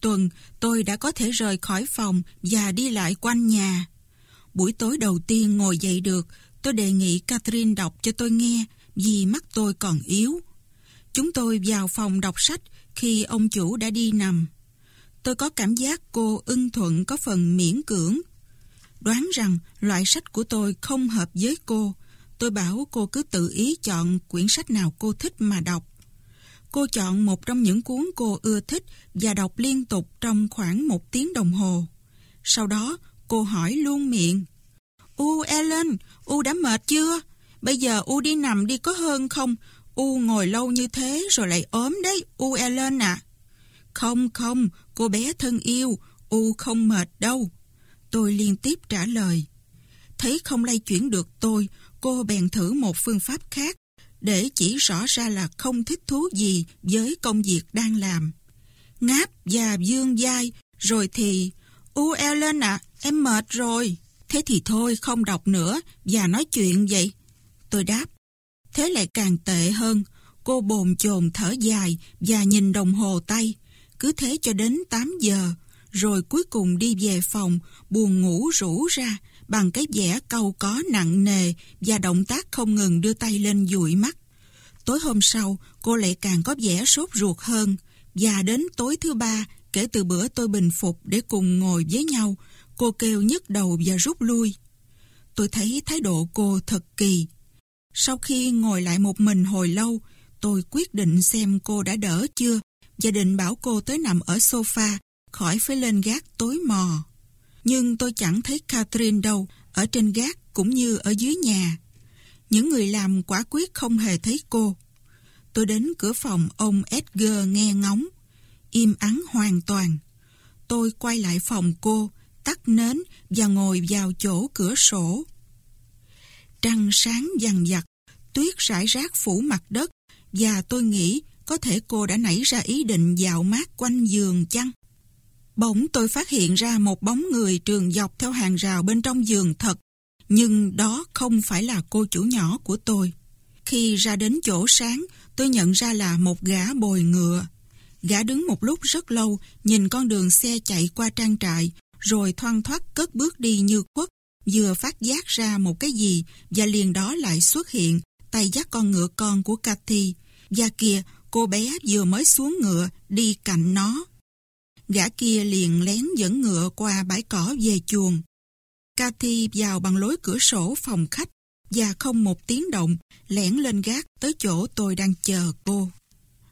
tuần, tôi đã có thể rời khỏi phòng và đi lại quanh nhà. Buổi tối đầu tiên ngồi dậy được, tôi đề nghị Catherine đọc cho tôi nghe vì mắt tôi còn yếu. Chúng tôi vào phòng đọc sách khi ông chủ đã đi nằm. Tôi có cảm giác cô ưng thuận có phần miễn cưỡng. Đoán rằng loại sách của tôi không hợp với cô. Tôi bảo cô cứ tự ý chọn quyển sách nào cô thích mà đọc. Cô chọn một trong những cuốn cô ưa thích và đọc liên tục trong khoảng một tiếng đồng hồ. Sau đó, cô hỏi luôn miệng. U Ellen, U đã mệt chưa? Bây giờ U đi nằm đi có hơn không? U ngồi lâu như thế rồi lại ốm đấy, U Ellen à. Không không, cô bé thân yêu, U không mệt đâu. Tôi liên tiếp trả lời. Thấy không lay chuyển được tôi, cô bèn thử một phương pháp khác để chỉ rõ ra là không thích thú gì với công việc đang làm. Ngáp và dương dai, rồi thì, U Ellen ạ, em mệt rồi. Thế thì thôi, không đọc nữa, và nói chuyện vậy. Tôi đáp. Thế lại càng tệ hơn, cô bồn chồn thở dài và nhìn đồng hồ tay. Cứ thế cho đến 8 giờ, rồi cuối cùng đi về phòng, buồn ngủ rủ ra, bằng cái vẻ câu có nặng nề và động tác không ngừng đưa tay lên dụi mắt. Tối hôm sau, cô lại càng có vẻ sốt ruột hơn, và đến tối thứ ba, kể từ bữa tôi bình phục để cùng ngồi với nhau, cô kêu nhức đầu và rút lui. Tôi thấy thái độ cô thật kỳ. Sau khi ngồi lại một mình hồi lâu, tôi quyết định xem cô đã đỡ chưa và định bảo cô tới nằm ở sofa, khỏi phải lên gác tối mò. Nhưng tôi chẳng thấy Catherine đâu, ở trên gác cũng như ở dưới nhà. Những người làm quả quyết không hề thấy cô. Tôi đến cửa phòng ông Edgar nghe ngóng, im ắng hoàn toàn. Tôi quay lại phòng cô, tắt nến và ngồi vào chỗ cửa sổ. Trăng sáng dằn dặt, tuyết rải rác phủ mặt đất và tôi nghĩ có thể cô đã nảy ra ý định dạo mát quanh giường chăng? Bỗng tôi phát hiện ra một bóng người trường dọc theo hàng rào bên trong giường thật, nhưng đó không phải là cô chủ nhỏ của tôi. Khi ra đến chỗ sáng, tôi nhận ra là một gã bồi ngựa. Gã đứng một lúc rất lâu, nhìn con đường xe chạy qua trang trại, rồi thoang thoát cất bước đi như quất, vừa phát giác ra một cái gì và liền đó lại xuất hiện, tay dắt con ngựa con của Cathy. Và kìa, cô bé vừa mới xuống ngựa, đi cạnh nó. Gã kia liền lén dẫn ngựa qua bãi cỏ về chuồng. Cathy vào bằng lối cửa sổ phòng khách và không một tiếng động lẻn lên gác tới chỗ tôi đang chờ cô.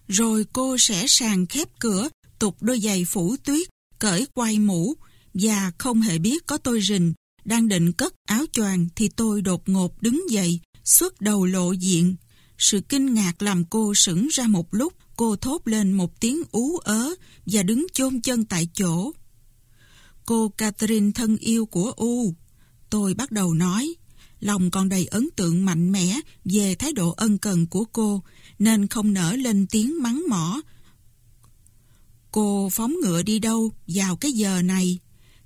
Rồi cô sẽ sàn khép cửa, tục đôi giày phủ tuyết, cởi quay mũ và không hề biết có tôi rình. Đang định cất áo choàng thì tôi đột ngột đứng dậy, xuất đầu lộ diện. Sự kinh ngạc làm cô sững ra một lúc, cô thốt lên một tiếng ú ớ và đứng chôn chân tại chỗ. Cô Catherine thân yêu của U. Tôi bắt đầu nói, lòng còn đầy ấn tượng mạnh mẽ về thái độ ân cần của cô, nên không nở lên tiếng mắng mỏ. Cô phóng ngựa đi đâu vào cái giờ này?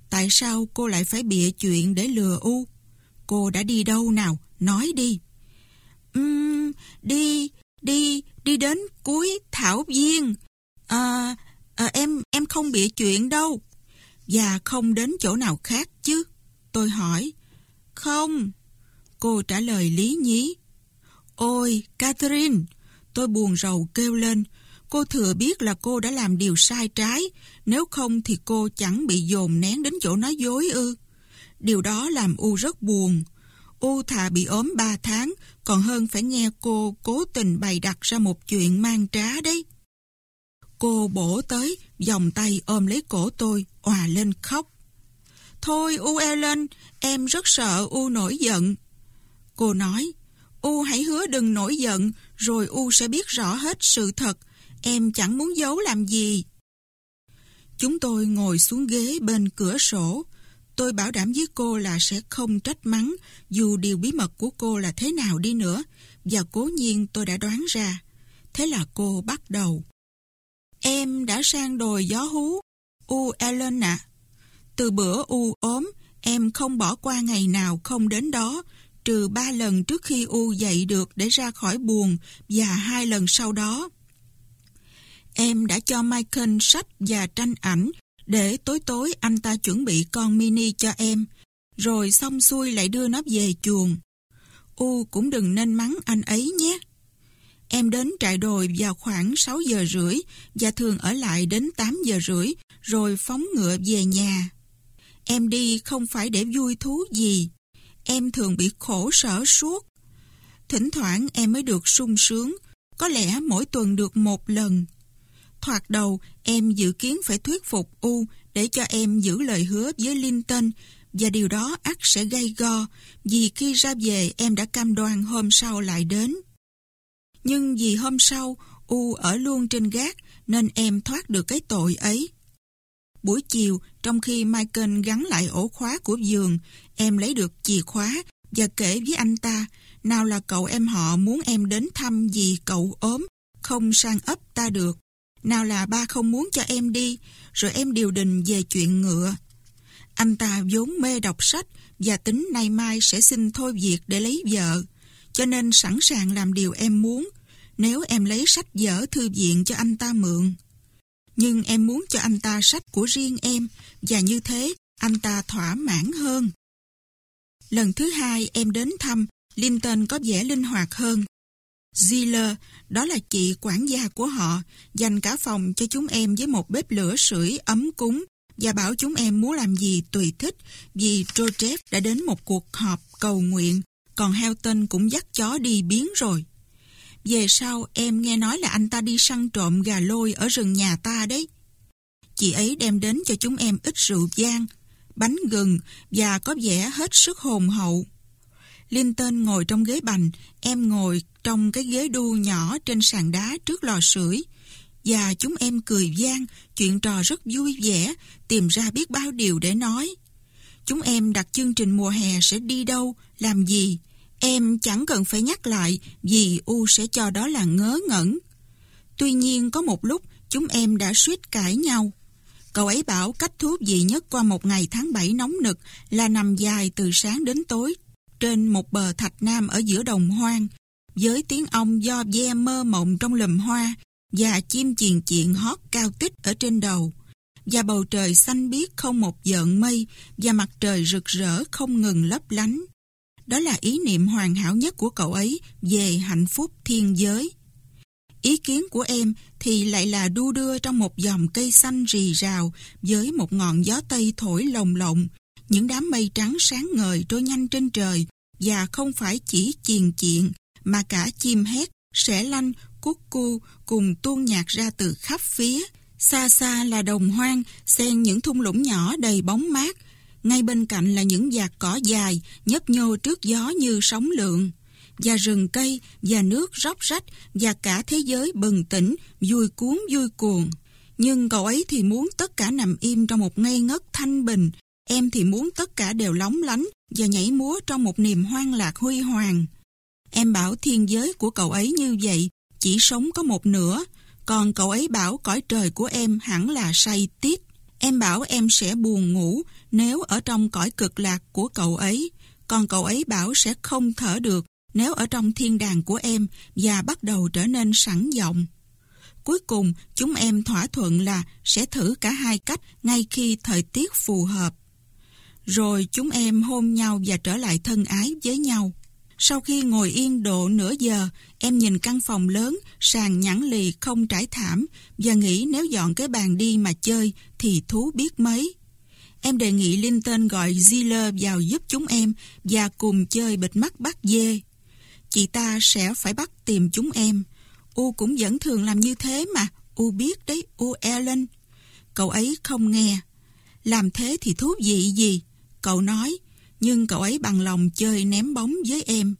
Tại sao cô lại phải bịa chuyện để lừa U? Cô đã đi đâu nào? Nói đi. Uhm, đi, đi, đi đến cuối thảo viên. À, à, em, em không bịa chuyện đâu. Và không đến chỗ nào khác chứ? Tôi hỏi. Không. Cô trả lời lý nhí. Ôi, Catherine, tôi buồn rầu kêu lên. Cô thừa biết là cô đã làm điều sai trái, nếu không thì cô chẳng bị dồn nén đến chỗ nói dối ư. Điều đó làm U rất buồn. U thà bị ốm 3 tháng, còn hơn phải nghe cô cố tình bày đặt ra một chuyện mang trá đấy. Cô bổ tới, vòng tay ôm lấy cổ tôi, òa lên khóc. Thôi U Ellen, em rất sợ U nổi giận. Cô nói, U hãy hứa đừng nổi giận, rồi U sẽ biết rõ hết sự thật. Em chẳng muốn giấu làm gì. Chúng tôi ngồi xuống ghế bên cửa sổ. Tôi bảo đảm với cô là sẽ không trách mắng, dù điều bí mật của cô là thế nào đi nữa. Và cố nhiên tôi đã đoán ra. Thế là cô bắt đầu. Em đã sang đồi gió hú. U Ellen ạ. Từ bữa U ốm, em không bỏ qua ngày nào không đến đó, trừ ba lần trước khi U dậy được để ra khỏi buồn và hai lần sau đó. Em đã cho Michael sách và tranh ảnh để tối tối anh ta chuẩn bị con mini cho em, rồi xong xuôi lại đưa nó về chuồng. U cũng đừng nên mắng anh ấy nhé. Em đến trại đồi vào khoảng 6 giờ rưỡi và thường ở lại đến 8 giờ rưỡi rồi phóng ngựa về nhà. Em đi không phải để vui thú gì. Em thường bị khổ sở suốt. Thỉnh thoảng em mới được sung sướng, có lẽ mỗi tuần được một lần. Thoạt đầu, em dự kiến phải thuyết phục U để cho em giữ lời hứa với Linton và điều đó ắt sẽ gây go vì khi ra về em đã cam đoan hôm sau lại đến. Nhưng vì hôm sau, U ở luôn trên gác nên em thoát được cái tội ấy. Buổi chiều, trong khi Michael gắn lại ổ khóa của giường, em lấy được chìa khóa và kể với anh ta, nào là cậu em họ muốn em đến thăm vì cậu ốm, không sang ấp ta được. Nào là ba không muốn cho em đi, rồi em điều đình về chuyện ngựa. Anh ta vốn mê đọc sách và tính nay mai sẽ xin thôi việc để lấy vợ, cho nên sẵn sàng làm điều em muốn, nếu em lấy sách dở thư viện cho anh ta mượn. Nhưng em muốn cho anh ta sách của riêng em, và như thế anh ta thỏa mãn hơn. Lần thứ hai em đến thăm, Linton có vẻ linh hoạt hơn. Ziller, đó là chị quản gia của họ, dành cả phòng cho chúng em với một bếp lửa sưởi ấm cúng và bảo chúng em muốn làm gì tùy thích vì Joseph đã đến một cuộc họp cầu nguyện, còn Helton cũng dắt chó đi biến rồi. Về sau em nghe nói là anh ta đi săn trộm gà lôi ở rừng nhà ta đấy. Chị ấy đem đến cho chúng em ít rượu vang, bánh gừng và có vẻ hết sức hồn hậu. Linton ngồi trong ghế bành, em ngồi trong cái ghế đu nhỏ trên sàn đá trước lò sưởi và chúng em cười gian, chuyện trò rất vui vẻ, tìm ra biết bao điều để nói. Chúng em đặt chương trình mùa hè sẽ đi đâu, làm gì. Em chẳng cần phải nhắc lại vì U sẽ cho đó là ngớ ngẩn. Tuy nhiên có một lúc chúng em đã suýt cãi nhau. Cậu ấy bảo cách thú vị nhất qua một ngày tháng 7 nóng nực là nằm dài từ sáng đến tối trên một bờ thạch nam ở giữa đồng hoang với tiếng ong do ve mơ mộng trong lùm hoa và chim chiền chiện hót cao tích ở trên đầu và bầu trời xanh biếc không một giận mây và mặt trời rực rỡ không ngừng lấp lánh. Đó là ý niệm hoàn hảo nhất của cậu ấy về hạnh phúc thiên giới. Ý kiến của em thì lại là đu đưa trong một dòng cây xanh rì rào với một ngọn gió tây thổi lồng lộng, những đám mây trắng sáng ngời trôi nhanh trên trời và không phải chỉ chiền chiện mà cả chim hét, sẻ lanh, cút cu cùng tuôn nhạc ra từ khắp phía. Xa xa là đồng hoang, xen những thung lũng nhỏ đầy bóng mát. Ngay bên cạnh là những vạt cỏ dài, nhấp nhô trước gió như sóng lượng. Và rừng cây, và nước róc rách, và cả thế giới bừng tỉnh, vui cuốn vui cuồng. Nhưng cậu ấy thì muốn tất cả nằm im trong một ngây ngất thanh bình. Em thì muốn tất cả đều lóng lánh và nhảy múa trong một niềm hoang lạc huy hoàng. Em bảo thiên giới của cậu ấy như vậy, chỉ sống có một nửa, còn cậu ấy bảo cõi trời của em hẳn là say tít. Em bảo em sẽ buồn ngủ nếu ở trong cõi cực lạc của cậu ấy, còn cậu ấy bảo sẽ không thở được nếu ở trong thiên đàng của em và bắt đầu trở nên sẵn giọng. Cuối cùng, chúng em thỏa thuận là sẽ thử cả hai cách ngay khi thời tiết phù hợp. Rồi chúng em hôn nhau và trở lại thân ái với nhau. Sau khi ngồi yên độ nửa giờ, em nhìn căn phòng lớn, sàn nhẵn lì không trải thảm và nghĩ nếu dọn cái bàn đi mà chơi thì thú biết mấy. Em đề nghị Linton gọi Ziller vào giúp chúng em và cùng chơi bịt mắt bắt dê. Chị ta sẽ phải bắt tìm chúng em. U cũng vẫn thường làm như thế mà, U biết đấy, U Ellen. Cậu ấy không nghe. Làm thế thì thú vị gì? Cậu nói, nhưng cậu ấy bằng lòng chơi ném bóng với em.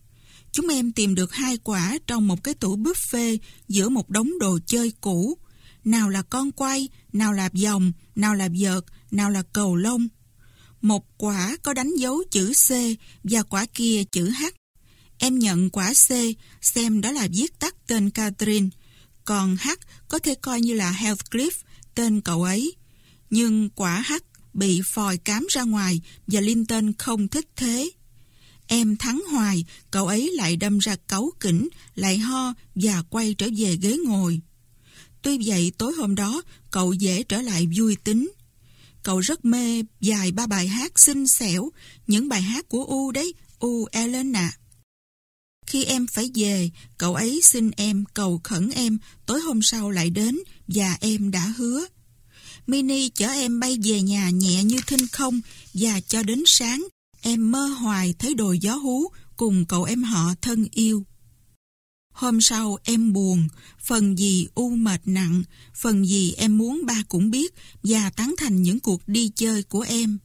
Chúng em tìm được hai quả trong một cái tủ buffet giữa một đống đồ chơi cũ. Nào là con quay, nào là vòng, nào là vợt, nào là cầu lông. Một quả có đánh dấu chữ C và quả kia chữ H. Em nhận quả C, xem đó là viết tắt tên Catherine. Còn H có thể coi như là Heathcliff, tên cậu ấy. Nhưng quả H bị phòi cám ra ngoài và Linton không thích thế. Em thắng hoài, cậu ấy lại đâm ra cáu kỉnh, lại ho và quay trở về ghế ngồi. Tuy vậy tối hôm đó cậu dễ trở lại vui tính. Cậu rất mê dài ba bài hát xinh xẻo, những bài hát của U đấy, U Ellen ạ. Khi em phải về, cậu ấy xin em, cầu khẩn em, tối hôm sau lại đến và em đã hứa. Mini chở em bay về nhà nhẹ như thinh không và cho đến sáng, em mơ hoài thấy đồi gió hú cùng cậu em họ thân yêu. Hôm sau em buồn, phần gì u mệt nặng, phần gì em muốn ba cũng biết và tán thành những cuộc đi chơi của em.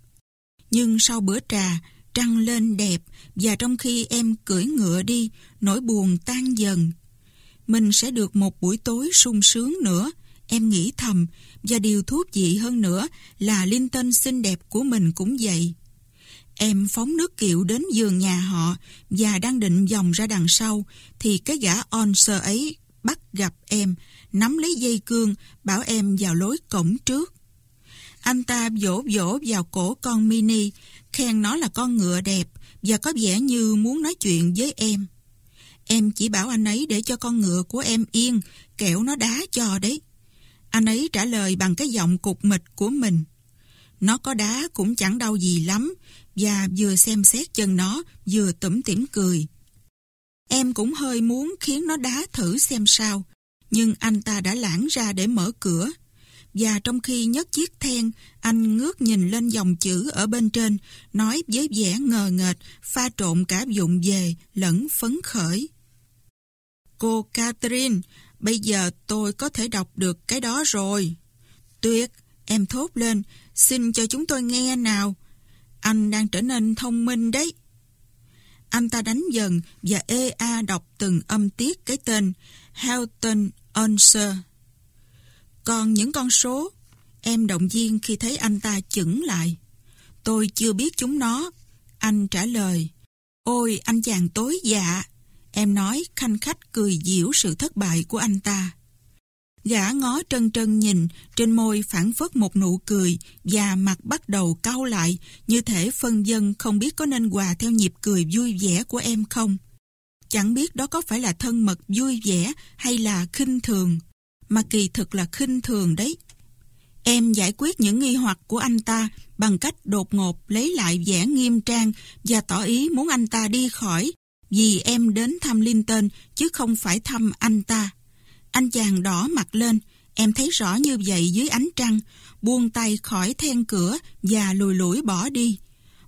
Nhưng sau bữa trà, trăng lên đẹp và trong khi em cưỡi ngựa đi, nỗi buồn tan dần. Mình sẽ được một buổi tối sung sướng nữa, em nghĩ thầm, và điều thú vị hơn nữa là linh tinh xinh đẹp của mình cũng vậy. Em phóng nước kiệu đến giường nhà họ và đang định dòng ra đằng sau thì cái gã on sơ ấy bắt gặp em, nắm lấy dây cương, bảo em vào lối cổng trước. Anh ta vỗ vỗ vào cổ con Mini, khen nó là con ngựa đẹp và có vẻ như muốn nói chuyện với em. Em chỉ bảo anh ấy để cho con ngựa của em yên, kẻo nó đá cho đấy. Anh ấy trả lời bằng cái giọng cục mịch của mình. Nó có đá cũng chẳng đau gì lắm, và vừa xem xét chân nó, vừa tủm tỉm cười. Em cũng hơi muốn khiến nó đá thử xem sao, nhưng anh ta đã lãng ra để mở cửa. Và trong khi nhấc chiếc then, anh ngước nhìn lên dòng chữ ở bên trên, nói với vẻ ngờ nghệch, pha trộn cả dụng về, lẫn phấn khởi. Cô Catherine, bây giờ tôi có thể đọc được cái đó rồi. Tuyệt, em thốt lên, xin cho chúng tôi nghe nào. Anh đang trở nên thông minh đấy. Anh ta đánh dần và ê a đọc từng âm tiết cái tên Helton Answer. Còn những con số, em động viên khi thấy anh ta chững lại. Tôi chưa biết chúng nó. Anh trả lời. Ôi, anh chàng tối dạ. Em nói khanh khách cười diễu sự thất bại của anh ta. Gã ngó trân trân nhìn, trên môi phản phất một nụ cười và mặt bắt đầu cau lại, như thể phân dân không biết có nên hòa theo nhịp cười vui vẻ của em không. Chẳng biết đó có phải là thân mật vui vẻ hay là khinh thường, mà kỳ thực là khinh thường đấy. Em giải quyết những nghi hoặc của anh ta bằng cách đột ngột lấy lại vẻ nghiêm trang và tỏ ý muốn anh ta đi khỏi vì em đến thăm Linton chứ không phải thăm anh ta. Anh chàng đỏ mặt lên, em thấy rõ như vậy dưới ánh trăng, buông tay khỏi then cửa và lùi lủi bỏ đi.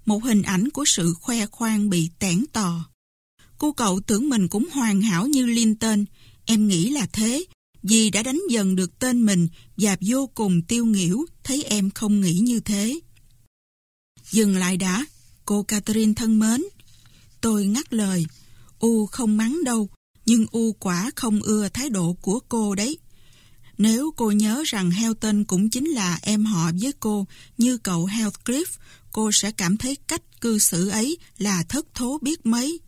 Một hình ảnh của sự khoe khoang bị tẻn tò. Cô cậu tưởng mình cũng hoàn hảo như Linton, em nghĩ là thế, vì đã đánh dần được tên mình và vô cùng tiêu nghỉu, thấy em không nghĩ như thế. Dừng lại đã, cô Catherine thân mến. Tôi ngắt lời, U không mắng đâu, nhưng U quả không ưa thái độ của cô đấy. Nếu cô nhớ rằng Helton cũng chính là em họ với cô như cậu Heathcliff, cô sẽ cảm thấy cách cư xử ấy là thất thố biết mấy.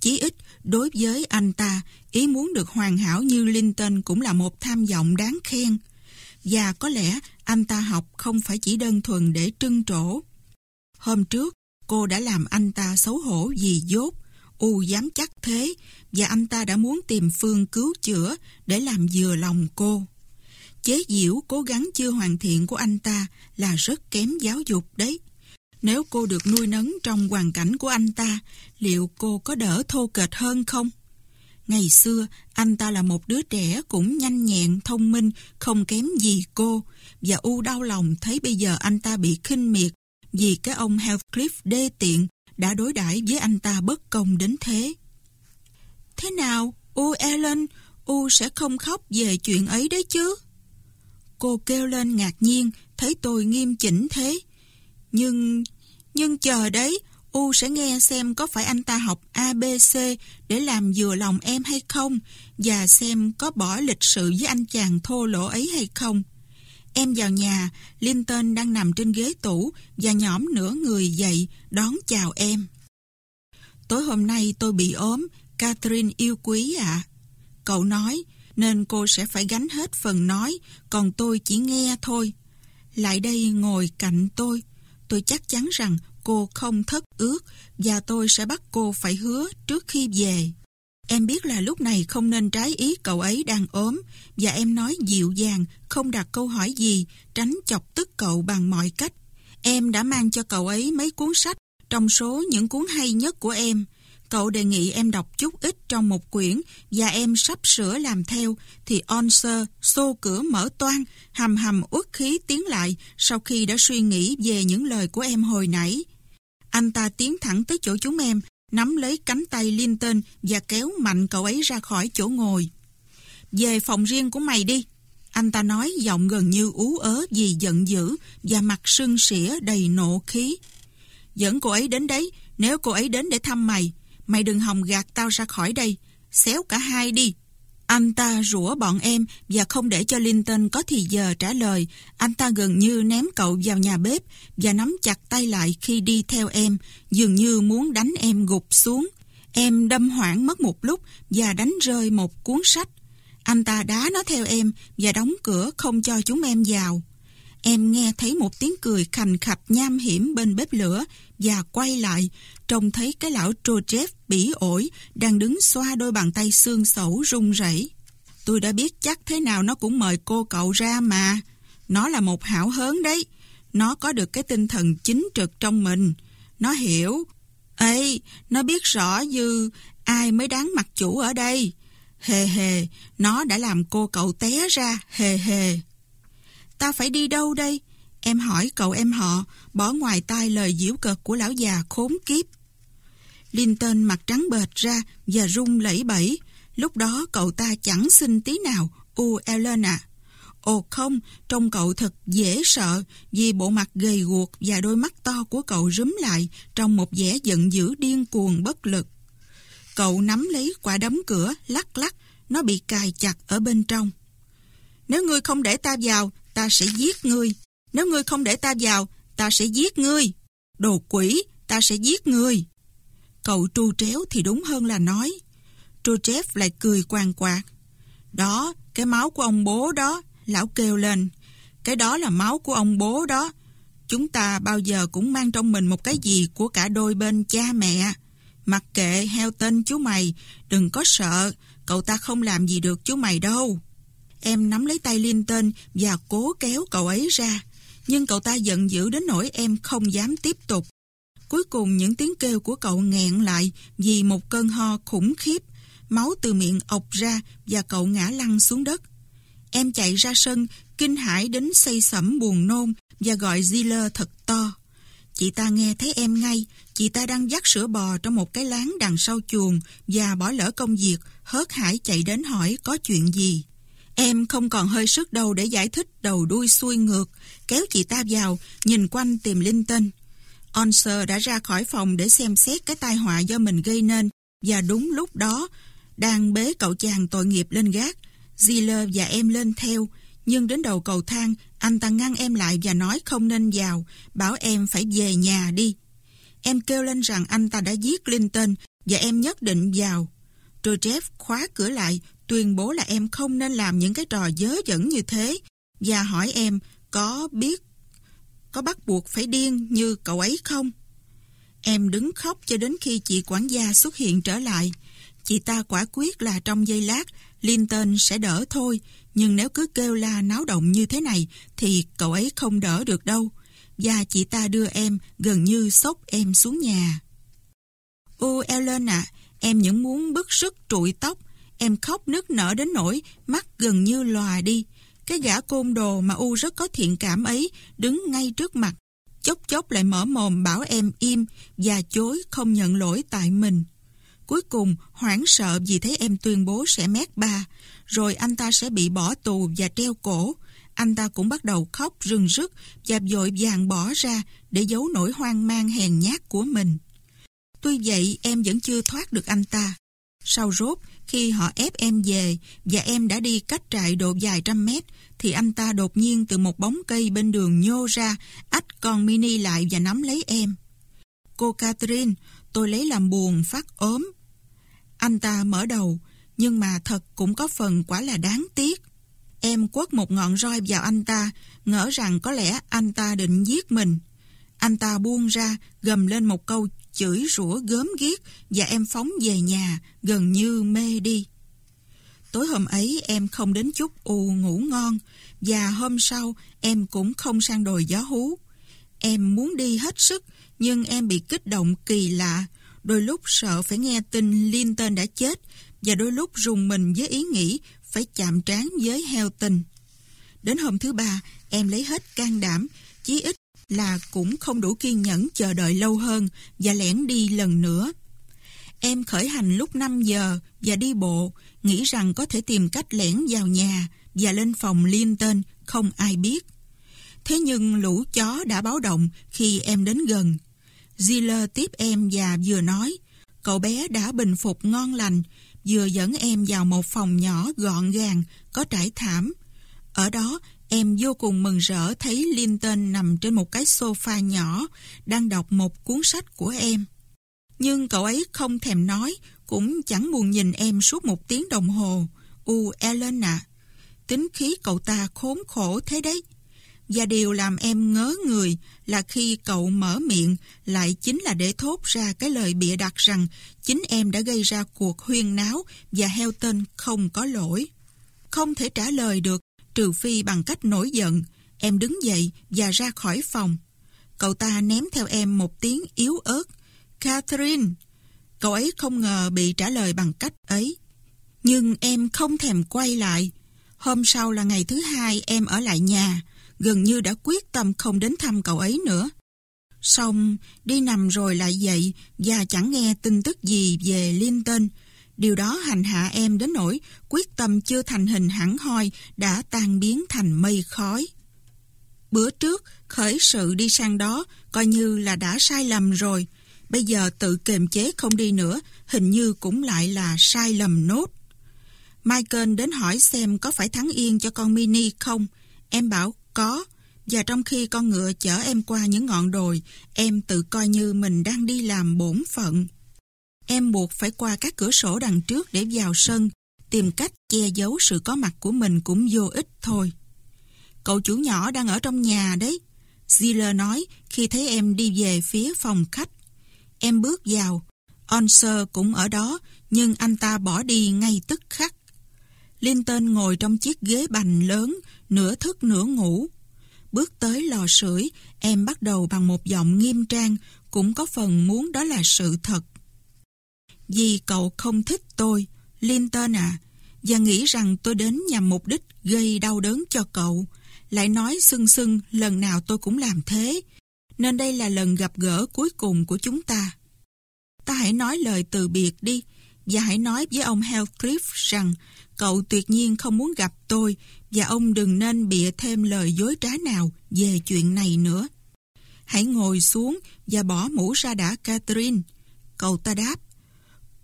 Chí ít, đối với anh ta, ý muốn được hoàn hảo như Linton cũng là một tham vọng đáng khen. Và có lẽ anh ta học không phải chỉ đơn thuần để trưng trổ. Hôm trước, cô đã làm anh ta xấu hổ vì dốt, U dám chắc thế, và anh ta đã muốn tìm phương cứu chữa để làm vừa lòng cô. Chế diễu cố gắng chưa hoàn thiện của anh ta là rất kém giáo dục đấy. Nếu cô được nuôi nấng trong hoàn cảnh của anh ta, liệu cô có đỡ thô kệch hơn không? Ngày xưa, anh ta là một đứa trẻ cũng nhanh nhẹn, thông minh, không kém gì cô, và U đau lòng thấy bây giờ anh ta bị khinh miệt vì cái ông Heathcliff đê tiện đã đối đãi với anh ta bất công đến thế. Thế nào, U Ellen, U sẽ không khóc về chuyện ấy đấy chứ? Cô kêu lên ngạc nhiên, thấy tôi nghiêm chỉnh thế. Nhưng, nhưng chờ đấy, U sẽ nghe xem có phải anh ta học ABC để làm vừa lòng em hay không, và xem có bỏ lịch sự với anh chàng thô lỗ ấy hay không. Em vào nhà, Linton đang nằm trên ghế tủ và nhõm nửa người dậy đón chào em. Tối hôm nay tôi bị ốm, Catherine yêu quý ạ. Cậu nói, nên cô sẽ phải gánh hết phần nói, còn tôi chỉ nghe thôi. Lại đây ngồi cạnh tôi. Tôi chắc chắn rằng cô không thất ước và tôi sẽ bắt cô phải hứa trước khi về. Em biết là lúc này không nên trái ý cậu ấy đang ốm và em nói dịu dàng, không đặt câu hỏi gì, tránh chọc tức cậu bằng mọi cách. Em đã mang cho cậu ấy mấy cuốn sách trong số những cuốn hay nhất của em. Cậu đề nghị em đọc chút ít trong một quyển và em sắp sửa làm theo thì Onser xô cửa mở toan, hầm hầm uất khí tiến lại sau khi đã suy nghĩ về những lời của em hồi nãy. Anh ta tiến thẳng tới chỗ chúng em, nắm lấy cánh tay Linton và kéo mạnh cậu ấy ra khỏi chỗ ngồi. Về phòng riêng của mày đi. Anh ta nói giọng gần như ú ớ vì giận dữ và mặt sưng sỉa đầy nộ khí. Dẫn cô ấy đến đấy, nếu cô ấy đến để thăm mày, mày đừng hòng gạt tao ra khỏi đây, xéo cả hai đi. Anh ta rủa bọn em và không để cho Linton có thì giờ trả lời. Anh ta gần như ném cậu vào nhà bếp và nắm chặt tay lại khi đi theo em, dường như muốn đánh em gục xuống. Em đâm hoảng mất một lúc và đánh rơi một cuốn sách. Anh ta đá nó theo em và đóng cửa không cho chúng em vào. Em nghe thấy một tiếng cười khành khập nham hiểm bên bếp lửa và quay lại, trông thấy cái lão Trojev bỉ ổi đang đứng xoa đôi bàn tay xương sẩu run rẩy. Tôi đã biết chắc thế nào nó cũng mời cô cậu ra mà. Nó là một hảo hớn đấy. Nó có được cái tinh thần chính trực trong mình. Nó hiểu. Ê, nó biết rõ như ai mới đáng mặt chủ ở đây. Hề hề, nó đã làm cô cậu té ra, hề hề. Ta phải đi đâu đây? Em hỏi cậu em họ, bỏ ngoài tai lời diễu cợt của lão già khốn kiếp. Linton mặt trắng bệt ra và run lẩy bẩy. Lúc đó cậu ta chẳng xin tí nào, u Ellen à. Ồ không, trông cậu thật dễ sợ vì bộ mặt gầy guộc và đôi mắt to của cậu rúm lại trong một vẻ giận dữ điên cuồng bất lực. Cậu nắm lấy quả đấm cửa, lắc lắc, nó bị cài chặt ở bên trong. Nếu ngươi không để ta vào, ta sẽ giết ngươi. Nếu ngươi không để ta vào, ta sẽ giết ngươi. Đồ quỷ, ta sẽ giết ngươi. Cậu tru tréo thì đúng hơn là nói. Truchev lại cười quàng quạt. Đó, cái máu của ông bố đó, lão kêu lên. Cái đó là máu của ông bố đó. Chúng ta bao giờ cũng mang trong mình một cái gì của cả đôi bên cha mẹ. Mặc kệ heo tên chú mày, đừng có sợ, cậu ta không làm gì được chú mày đâu. Em nắm lấy tay Linton và cố kéo cậu ấy ra. Nhưng cậu ta giận dữ đến nỗi em không dám tiếp tục. Cuối cùng những tiếng kêu của cậu nghẹn lại vì một cơn ho khủng khiếp. Máu từ miệng ọc ra và cậu ngã lăn xuống đất. Em chạy ra sân, kinh hãi đến say sẩm buồn nôn và gọi Ziller thật to. Chị ta nghe thấy em ngay, chị ta đang dắt sữa bò trong một cái láng đằng sau chuồng và bỏ lỡ công việc, hớt hải chạy đến hỏi có chuyện gì. Em không còn hơi sức đâu để giải thích đầu đuôi xuôi ngược, kéo chị ta vào, nhìn quanh tìm linh tinh. Onser đã ra khỏi phòng để xem xét cái tai họa do mình gây nên và đúng lúc đó đang bế cậu chàng tội nghiệp lên gác. Ziller và em lên theo, nhưng đến đầu cầu thang, anh ta ngăn em lại và nói không nên vào, bảo em phải về nhà đi. Em kêu lên rằng anh ta đã giết Clinton và em nhất định vào. Trochev khóa cửa lại, tuyên bố là em không nên làm những cái trò dớ dẫn như thế và hỏi em có biết có bắt buộc phải điên như cậu ấy không? Em đứng khóc cho đến khi chị quản gia xuất hiện trở lại. Chị ta quả quyết là trong giây lát, Linton sẽ đỡ thôi, nhưng nếu cứ kêu la náo động như thế này thì cậu ấy không đỡ được đâu. Và chị ta đưa em gần như sốc em xuống nhà. Ô Ellen ạ, em những muốn bức sức trụi tóc. Em khóc nức nở đến nỗi mắt gần như lòa đi. Cái gã côn đồ mà U rất có thiện cảm ấy đứng ngay trước mặt, chốc chốc lại mở mồm bảo em im và chối không nhận lỗi tại mình. Cuối cùng, hoảng sợ vì thấy em tuyên bố sẽ mét ba, rồi anh ta sẽ bị bỏ tù và treo cổ. Anh ta cũng bắt đầu khóc rừng rức và vội vàng bỏ ra để giấu nỗi hoang mang hèn nhát của mình. Tuy vậy, em vẫn chưa thoát được anh ta. Sau rốt, khi họ ép em về và em đã đi cách trại độ vài trăm mét, thì anh ta đột nhiên từ một bóng cây bên đường nhô ra, ách con mini lại và nắm lấy em. Cô Catherine, tôi lấy làm buồn phát ốm. Anh ta mở đầu, nhưng mà thật cũng có phần quả là đáng tiếc. Em quất một ngọn roi vào anh ta, ngỡ rằng có lẽ anh ta định giết mình. Anh ta buông ra, gầm lên một câu chửi rủa gớm ghiếc và em phóng về nhà, gần như mê đi. Tối hôm ấy em không đến chút u ngủ ngon và hôm sau em cũng không sang đồi gió hú. Em muốn đi hết sức nhưng em bị kích động kỳ lạ. Đôi lúc sợ phải nghe tin Linton đã chết và đôi lúc rùng mình với ý nghĩ phải chạm trán với heo tình Đến hôm thứ ba, em lấy hết can đảm, chí ít là cũng không đủ kiên nhẫn chờ đợi lâu hơn và lẻn đi lần nữa. Em khởi hành lúc 5 giờ và đi bộ, nghĩ rằng có thể tìm cách lẻn vào nhà và lên phòng liên tên không ai biết. Thế nhưng lũ chó đã báo động khi em đến gần. Ziller tiếp em và vừa nói, cậu bé đã bình phục ngon lành, vừa dẫn em vào một phòng nhỏ gọn gàng, có trải thảm. Ở đó, em vô cùng mừng rỡ thấy Linton nằm trên một cái sofa nhỏ, đang đọc một cuốn sách của em. Nhưng cậu ấy không thèm nói, cũng chẳng buồn nhìn em suốt một tiếng đồng hồ. U Ellen à, tính khí cậu ta khốn khổ thế đấy. Và điều làm em ngớ người là khi cậu mở miệng lại chính là để thốt ra cái lời bịa đặt rằng chính em đã gây ra cuộc huyên náo và heo tên không có lỗi. Không thể trả lời được trừ phi bằng cách nổi giận. Em đứng dậy và ra khỏi phòng. Cậu ta ném theo em một tiếng yếu ớt. Catherine! Cậu ấy không ngờ bị trả lời bằng cách ấy. Nhưng em không thèm quay lại. Hôm sau là ngày thứ hai em ở lại nhà gần như đã quyết tâm không đến thăm cậu ấy nữa. Xong, đi nằm rồi lại dậy và chẳng nghe tin tức gì về Linton. Điều đó hành hạ em đến nỗi quyết tâm chưa thành hình hẳn hoi đã tan biến thành mây khói. Bữa trước, khởi sự đi sang đó coi như là đã sai lầm rồi. Bây giờ tự kềm chế không đi nữa, hình như cũng lại là sai lầm nốt. Michael đến hỏi xem có phải thắng yên cho con Mini không. Em bảo có, và trong khi con ngựa chở em qua những ngọn đồi, em tự coi như mình đang đi làm bổn phận. Em buộc phải qua các cửa sổ đằng trước để vào sân, tìm cách che giấu sự có mặt của mình cũng vô ích thôi. Cậu chủ nhỏ đang ở trong nhà đấy, Ziller nói khi thấy em đi về phía phòng khách. Em bước vào, Onser cũng ở đó, nhưng anh ta bỏ đi ngay tức khắc. Linton ngồi trong chiếc ghế bành lớn, nửa thức nửa ngủ. Bước tới lò sưởi, em bắt đầu bằng một giọng nghiêm trang, cũng có phần muốn đó là sự thật. Vì cậu không thích tôi, Linton à, và nghĩ rằng tôi đến nhằm mục đích gây đau đớn cho cậu, lại nói xưng xưng lần nào tôi cũng làm thế, nên đây là lần gặp gỡ cuối cùng của chúng ta. Ta hãy nói lời từ biệt đi, và hãy nói với ông Heathcliff rằng cậu tuyệt nhiên không muốn gặp tôi và ông đừng nên bịa thêm lời dối trá nào về chuyện này nữa. Hãy ngồi xuống và bỏ mũ ra đã Catherine. Cậu ta đáp.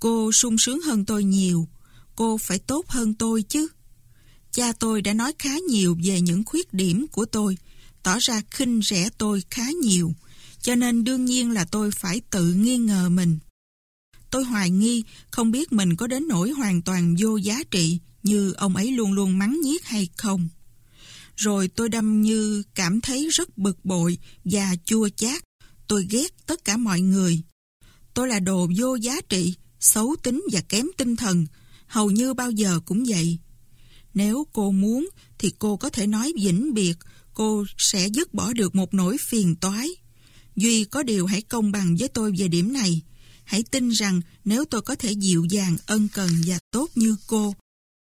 Cô sung sướng hơn tôi nhiều. Cô phải tốt hơn tôi chứ. Cha tôi đã nói khá nhiều về những khuyết điểm của tôi, tỏ ra khinh rẻ tôi khá nhiều, cho nên đương nhiên là tôi phải tự nghi ngờ mình. Tôi hoài nghi không biết mình có đến nỗi hoàn toàn vô giá trị như ông ấy luôn luôn mắng nhiếc hay không. Rồi tôi đâm như cảm thấy rất bực bội và chua chát. Tôi ghét tất cả mọi người. Tôi là đồ vô giá trị, xấu tính và kém tinh thần, hầu như bao giờ cũng vậy. Nếu cô muốn thì cô có thể nói vĩnh biệt, cô sẽ dứt bỏ được một nỗi phiền toái. Duy có điều hãy công bằng với tôi về điểm này. Hãy tin rằng nếu tôi có thể dịu dàng, ân cần và tốt như cô,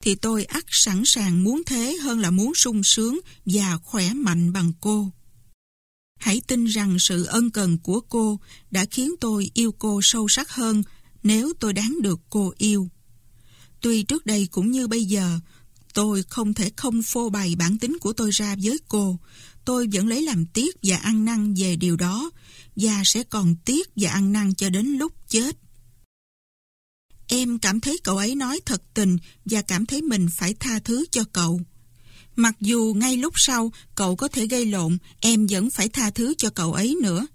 thì tôi ắt sẵn sàng muốn thế hơn là muốn sung sướng và khỏe mạnh bằng cô. Hãy tin rằng sự ân cần của cô đã khiến tôi yêu cô sâu sắc hơn nếu tôi đáng được cô yêu. Tuy trước đây cũng như bây giờ, tôi không thể không phô bày bản tính của tôi ra với cô. Tôi vẫn lấy làm tiếc và ăn năn về điều đó, và sẽ còn tiếc và ăn năn cho đến lúc chết. Em cảm thấy cậu ấy nói thật tình và cảm thấy mình phải tha thứ cho cậu. Mặc dù ngay lúc sau cậu có thể gây lộn, em vẫn phải tha thứ cho cậu ấy nữa.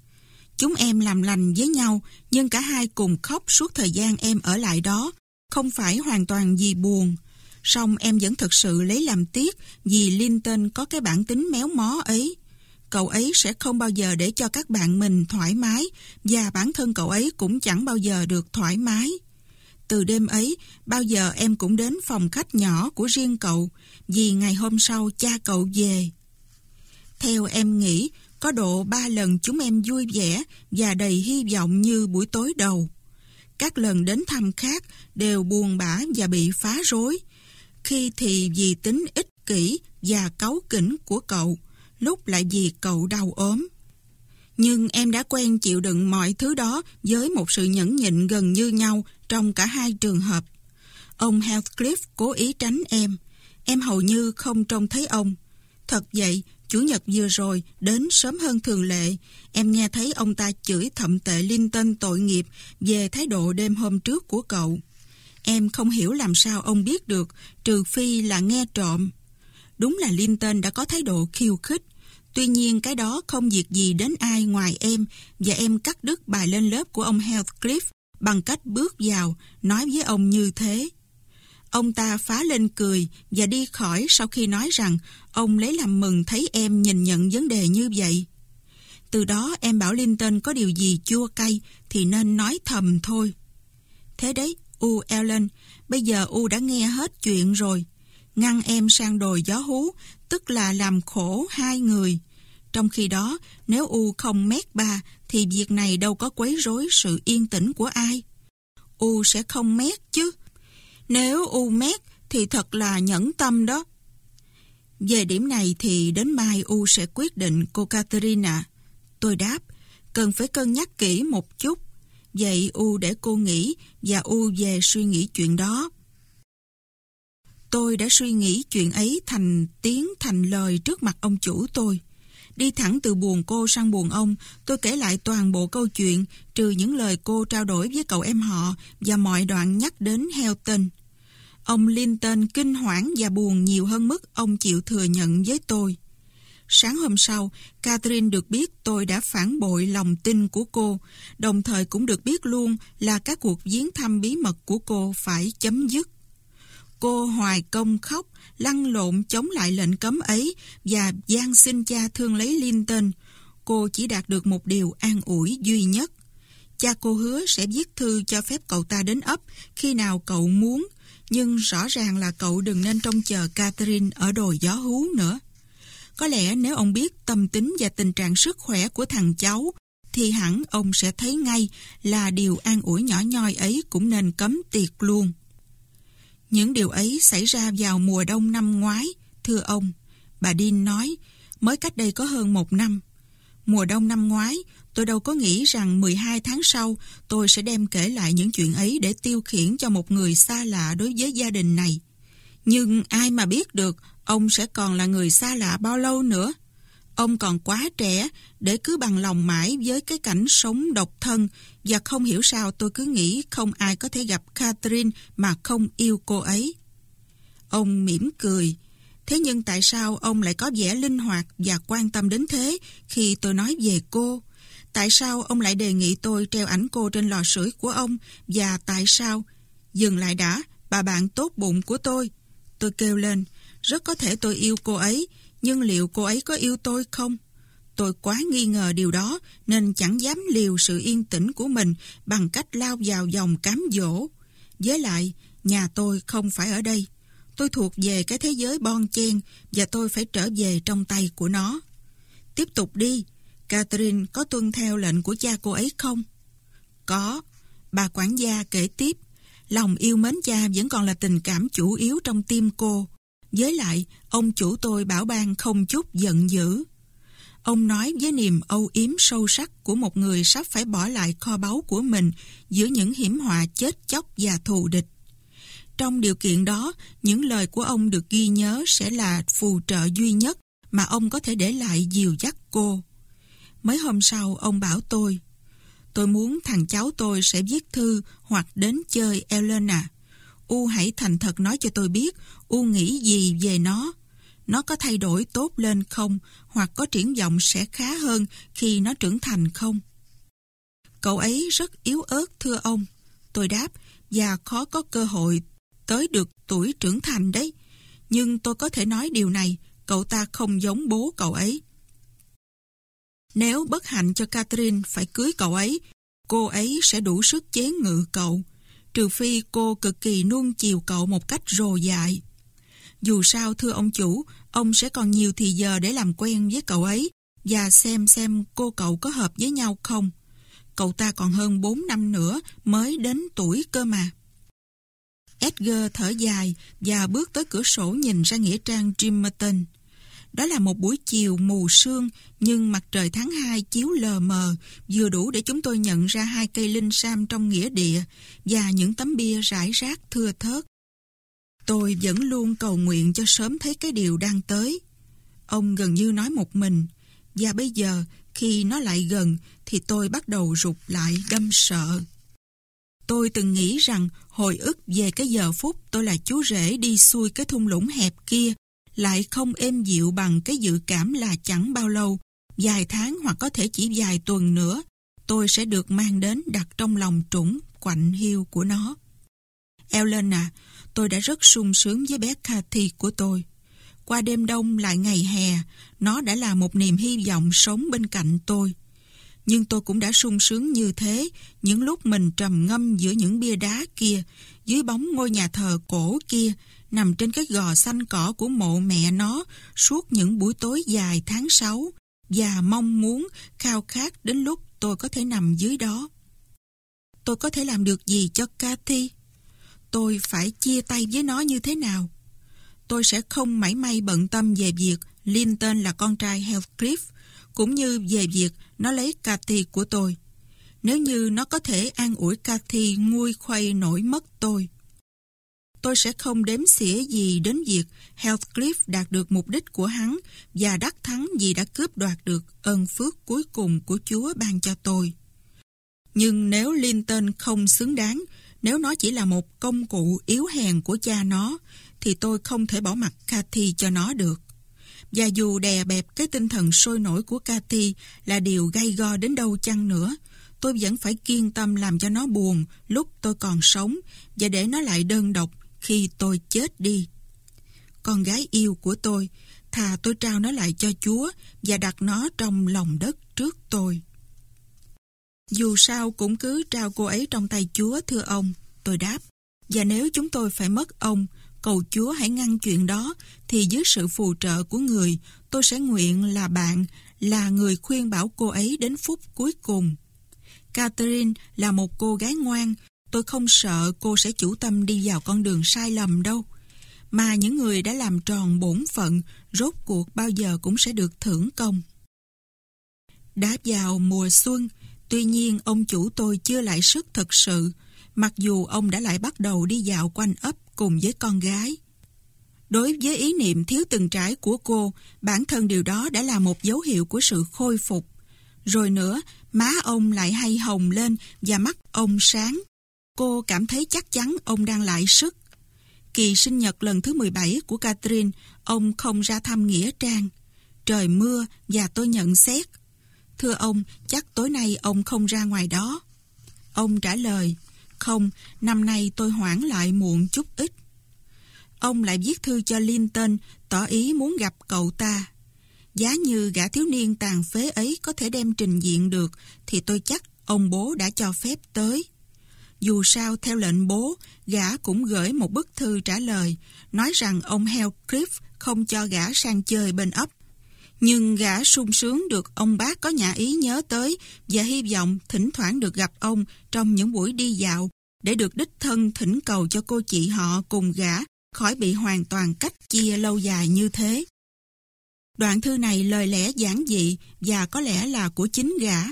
Chúng em làm lành với nhau, nhưng cả hai cùng khóc suốt thời gian em ở lại đó. Không phải hoàn toàn vì buồn. Song em vẫn thật sự lấy làm tiếc vì Linton có cái bản tính méo mó ấy. cậu ấy sẽ không bao giờ để cho các bạn mình thoải mái và bản thân cậu ấy cũng chẳng bao giờ được thoải mái. Từ đêm ấy, bao giờ em cũng đến phòng khách nhỏ của riêng cậu vì ngày hôm sau cha cậu về. Theo em nghĩ, có độ ba lần chúng em vui vẻ và đầy hy vọng như buổi tối đầu. Các lần đến thăm khác đều buồn bã và bị phá rối. Khi thì vì tính ích kỷ và cáu kỉnh của cậu, lúc lại vì cậu đau ốm. Nhưng em đã quen chịu đựng mọi thứ đó với một sự nhẫn nhịn gần như nhau trong cả hai trường hợp. Ông Heathcliff cố ý tránh em. Em hầu như không trông thấy ông. Thật vậy, Chủ nhật vừa rồi, đến sớm hơn thường lệ, em nghe thấy ông ta chửi thậm tệ Linton tội nghiệp về thái độ đêm hôm trước của cậu. Em không hiểu làm sao ông biết được, trừ phi là nghe trộm. Đúng là Linton đã có thái độ khiêu khích. Tuy nhiên cái đó không việc gì đến ai ngoài em và em cắt đứt bài lên lớp của ông Heathcliff bằng cách bước vào, nói với ông như thế. Ông ta phá lên cười và đi khỏi sau khi nói rằng ông lấy làm mừng thấy em nhìn nhận vấn đề như vậy. Từ đó em bảo Linton có điều gì chua cay thì nên nói thầm thôi. Thế đấy, U Ellen, bây giờ U đã nghe hết chuyện rồi. Ngăn em sang đồi gió hú, tức là làm khổ hai người. Trong khi đó, nếu U không mét ba, thì việc này đâu có quấy rối sự yên tĩnh của ai. U sẽ không mét chứ. Nếu U mét thì thật là nhẫn tâm đó. Về điểm này thì đến mai U sẽ quyết định cô katerina Tôi đáp, cần phải cân nhắc kỹ một chút. Vậy U để cô nghĩ và U về suy nghĩ chuyện đó. Tôi đã suy nghĩ chuyện ấy thành tiếng thành lời trước mặt ông chủ tôi. Đi thẳng từ buồn cô sang buồn ông, tôi kể lại toàn bộ câu chuyện, trừ những lời cô trao đổi với cậu em họ và mọi đoạn nhắc đến Helton. Ông Linton kinh hoảng và buồn nhiều hơn mức ông chịu thừa nhận với tôi. Sáng hôm sau, Catherine được biết tôi đã phản bội lòng tin của cô, đồng thời cũng được biết luôn là các cuộc viếng thăm bí mật của cô phải chấm dứt. Cô hoài công khóc, lăn lộn chống lại lệnh cấm ấy và gian xin cha thương lấy Linton. Cô chỉ đạt được một điều an ủi duy nhất. Cha cô hứa sẽ viết thư cho phép cậu ta đến ấp khi nào cậu muốn, nhưng rõ ràng là cậu đừng nên trông chờ Catherine ở đồi gió hú nữa. Có lẽ nếu ông biết tâm tính và tình trạng sức khỏe của thằng cháu, thì hẳn ông sẽ thấy ngay là điều an ủi nhỏ nhoi ấy cũng nên cấm tiệc luôn. Những điều ấy xảy ra vào mùa đông năm ngoái, thưa ông. Bà Dean nói, mới cách đây có hơn một năm. Mùa đông năm ngoái, tôi đâu có nghĩ rằng 12 tháng sau, tôi sẽ đem kể lại những chuyện ấy để tiêu khiển cho một người xa lạ đối với gia đình này. Nhưng ai mà biết được, ông sẽ còn là người xa lạ bao lâu nữa. Ông còn quá trẻ để cứ bằng lòng mãi với cái cảnh sống độc thân, và không hiểu sao tôi cứ nghĩ không ai có thể gặp Catherine mà không yêu cô ấy. Ông mỉm cười. Thế nhưng tại sao ông lại có vẻ linh hoạt và quan tâm đến thế khi tôi nói về cô? Tại sao ông lại đề nghị tôi treo ảnh cô trên lò sưởi của ông? Và tại sao? Dừng lại đã, bà bạn tốt bụng của tôi. Tôi kêu lên, rất có thể tôi yêu cô ấy, nhưng liệu cô ấy có yêu tôi không? Tôi quá nghi ngờ điều đó nên chẳng dám liều sự yên tĩnh của mình bằng cách lao vào dòng cám dỗ. Với lại, nhà tôi không phải ở đây. Tôi thuộc về cái thế giới bon chen và tôi phải trở về trong tay của nó. Tiếp tục đi, Catherine có tuân theo lệnh của cha cô ấy không? Có. Bà quản gia kể tiếp, lòng yêu mến cha vẫn còn là tình cảm chủ yếu trong tim cô. Với lại, ông chủ tôi bảo ban không chút giận dữ. Ông nói với niềm âu yếm sâu sắc của một người sắp phải bỏ lại kho báu của mình giữa những hiểm họa chết chóc và thù địch. Trong điều kiện đó, những lời của ông được ghi nhớ sẽ là phù trợ duy nhất mà ông có thể để lại dìu dắt cô. Mấy hôm sau, ông bảo tôi, tôi muốn thằng cháu tôi sẽ viết thư hoặc đến chơi Elena. U hãy thành thật nói cho tôi biết U nghĩ gì về nó. Nó có thay đổi tốt lên không hoặc có triển vọng sẽ khá hơn khi nó trưởng thành không? Cậu ấy rất yếu ớt thưa ông. Tôi đáp và khó có cơ hội tới được tuổi trưởng thành đấy. Nhưng tôi có thể nói điều này, cậu ta không giống bố cậu ấy. Nếu bất hạnh cho Catherine phải cưới cậu ấy, cô ấy sẽ đủ sức chế ngự cậu, trừ phi cô cực kỳ nuông chiều cậu một cách rồ dại. Dù sao thưa ông chủ, ông sẽ còn nhiều thì giờ để làm quen với cậu ấy và xem xem cô cậu có hợp với nhau không. Cậu ta còn hơn 4 năm nữa mới đến tuổi cơ mà. Edgar thở dài và bước tới cửa sổ nhìn ra nghĩa trang Trimerton. Đó là một buổi chiều mù sương, nhưng mặt trời tháng 2 chiếu lờ mờ, vừa đủ để chúng tôi nhận ra hai cây linh sam trong nghĩa địa và những tấm bia rải rác thưa thớt. Tôi vẫn luôn cầu nguyện cho sớm thấy cái điều đang tới. Ông gần như nói một mình, và bây giờ khi nó lại gần thì tôi bắt đầu rụt lại đâm sợ. Tôi từng nghĩ rằng hồi ức về cái giờ phút tôi là chú rể đi xuôi cái thung lũng hẹp kia lại không êm dịu bằng cái dự cảm là chẳng bao lâu, vài tháng hoặc có thể chỉ vài tuần nữa, tôi sẽ được mang đến đặt trong lòng trũng quạnh hiu của nó. Ellen à, tôi đã rất sung sướng với bé Cathy của tôi. Qua đêm đông lại ngày hè, nó đã là một niềm hy vọng sống bên cạnh tôi. Nhưng tôi cũng đã sung sướng như thế những lúc mình trầm ngâm giữa những bia đá kia, dưới bóng ngôi nhà thờ cổ kia, nằm trên cái gò xanh cỏ của mộ mẹ nó suốt những buổi tối dài tháng 6 và mong muốn khao khát đến lúc tôi có thể nằm dưới đó. Tôi có thể làm được gì cho Cathy? Tôi phải chia tay với nó như thế nào? Tôi sẽ không mảy may bận tâm về việc Linton là con trai Heathcliff, cũng như về việc nó lấy Cathy của tôi. Nếu như nó có thể an ủi Cathy nguôi khuây nổi mất tôi. Tôi sẽ không đếm xỉa gì đến việc Heathcliff đạt được mục đích của hắn và đắc thắng vì đã cướp đoạt được ơn phước cuối cùng của Chúa ban cho tôi. Nhưng nếu Linton không xứng đáng, nếu nó chỉ là một công cụ yếu hèn của cha nó, thì tôi không thể bỏ mặt Cathy cho nó được. Và dù đè bẹp cái tinh thần sôi nổi của Cathy là điều gay go đến đâu chăng nữa, tôi vẫn phải kiên tâm làm cho nó buồn lúc tôi còn sống và để nó lại đơn độc khi tôi chết đi. Con gái yêu của tôi, thà tôi trao nó lại cho Chúa và đặt nó trong lòng đất trước tôi. Dù sao cũng cứ trao cô ấy trong tay Chúa thưa ông, tôi đáp. Và nếu chúng tôi phải mất ông, cầu Chúa hãy ngăn chuyện đó, thì dưới sự phù trợ của người, tôi sẽ nguyện là bạn, là người khuyên bảo cô ấy đến phút cuối cùng. Catherine là một cô gái ngoan, tôi không sợ cô sẽ chủ tâm đi vào con đường sai lầm đâu. Mà những người đã làm tròn bổn phận, rốt cuộc bao giờ cũng sẽ được thưởng công. Đã vào mùa xuân, tuy nhiên ông chủ tôi chưa lại sức thật sự, mặc dù ông đã lại bắt đầu đi dạo quanh ấp cùng với con gái. Đối với ý niệm thiếu từng trải của cô, bản thân điều đó đã là một dấu hiệu của sự khôi phục. Rồi nữa, má ông lại hay hồng lên và mắt ông sáng. Cô cảm thấy chắc chắn ông đang lại sức. Kỳ sinh nhật lần thứ 17 của Catherine, ông không ra thăm Nghĩa Trang. Trời mưa và tôi nhận xét. Thưa ông, chắc tối nay ông không ra ngoài đó. Ông trả lời, không, năm nay tôi hoãn lại muộn chút ít. Ông lại viết thư cho Linton, tỏ ý muốn gặp cậu ta. Giá như gã thiếu niên tàn phế ấy có thể đem trình diện được, thì tôi chắc ông bố đã cho phép tới. Dù sao, theo lệnh bố, gã cũng gửi một bức thư trả lời, nói rằng ông Hellcliff không cho gã sang chơi bên ấp. Nhưng gã sung sướng được ông bác có nhà ý nhớ tới và hy vọng thỉnh thoảng được gặp ông trong những buổi đi dạo để được đích thân thỉnh cầu cho cô chị họ cùng gã khỏi bị hoàn toàn cách chia lâu dài như thế. Đoạn thư này lời lẽ giản dị và có lẽ là của chính gã.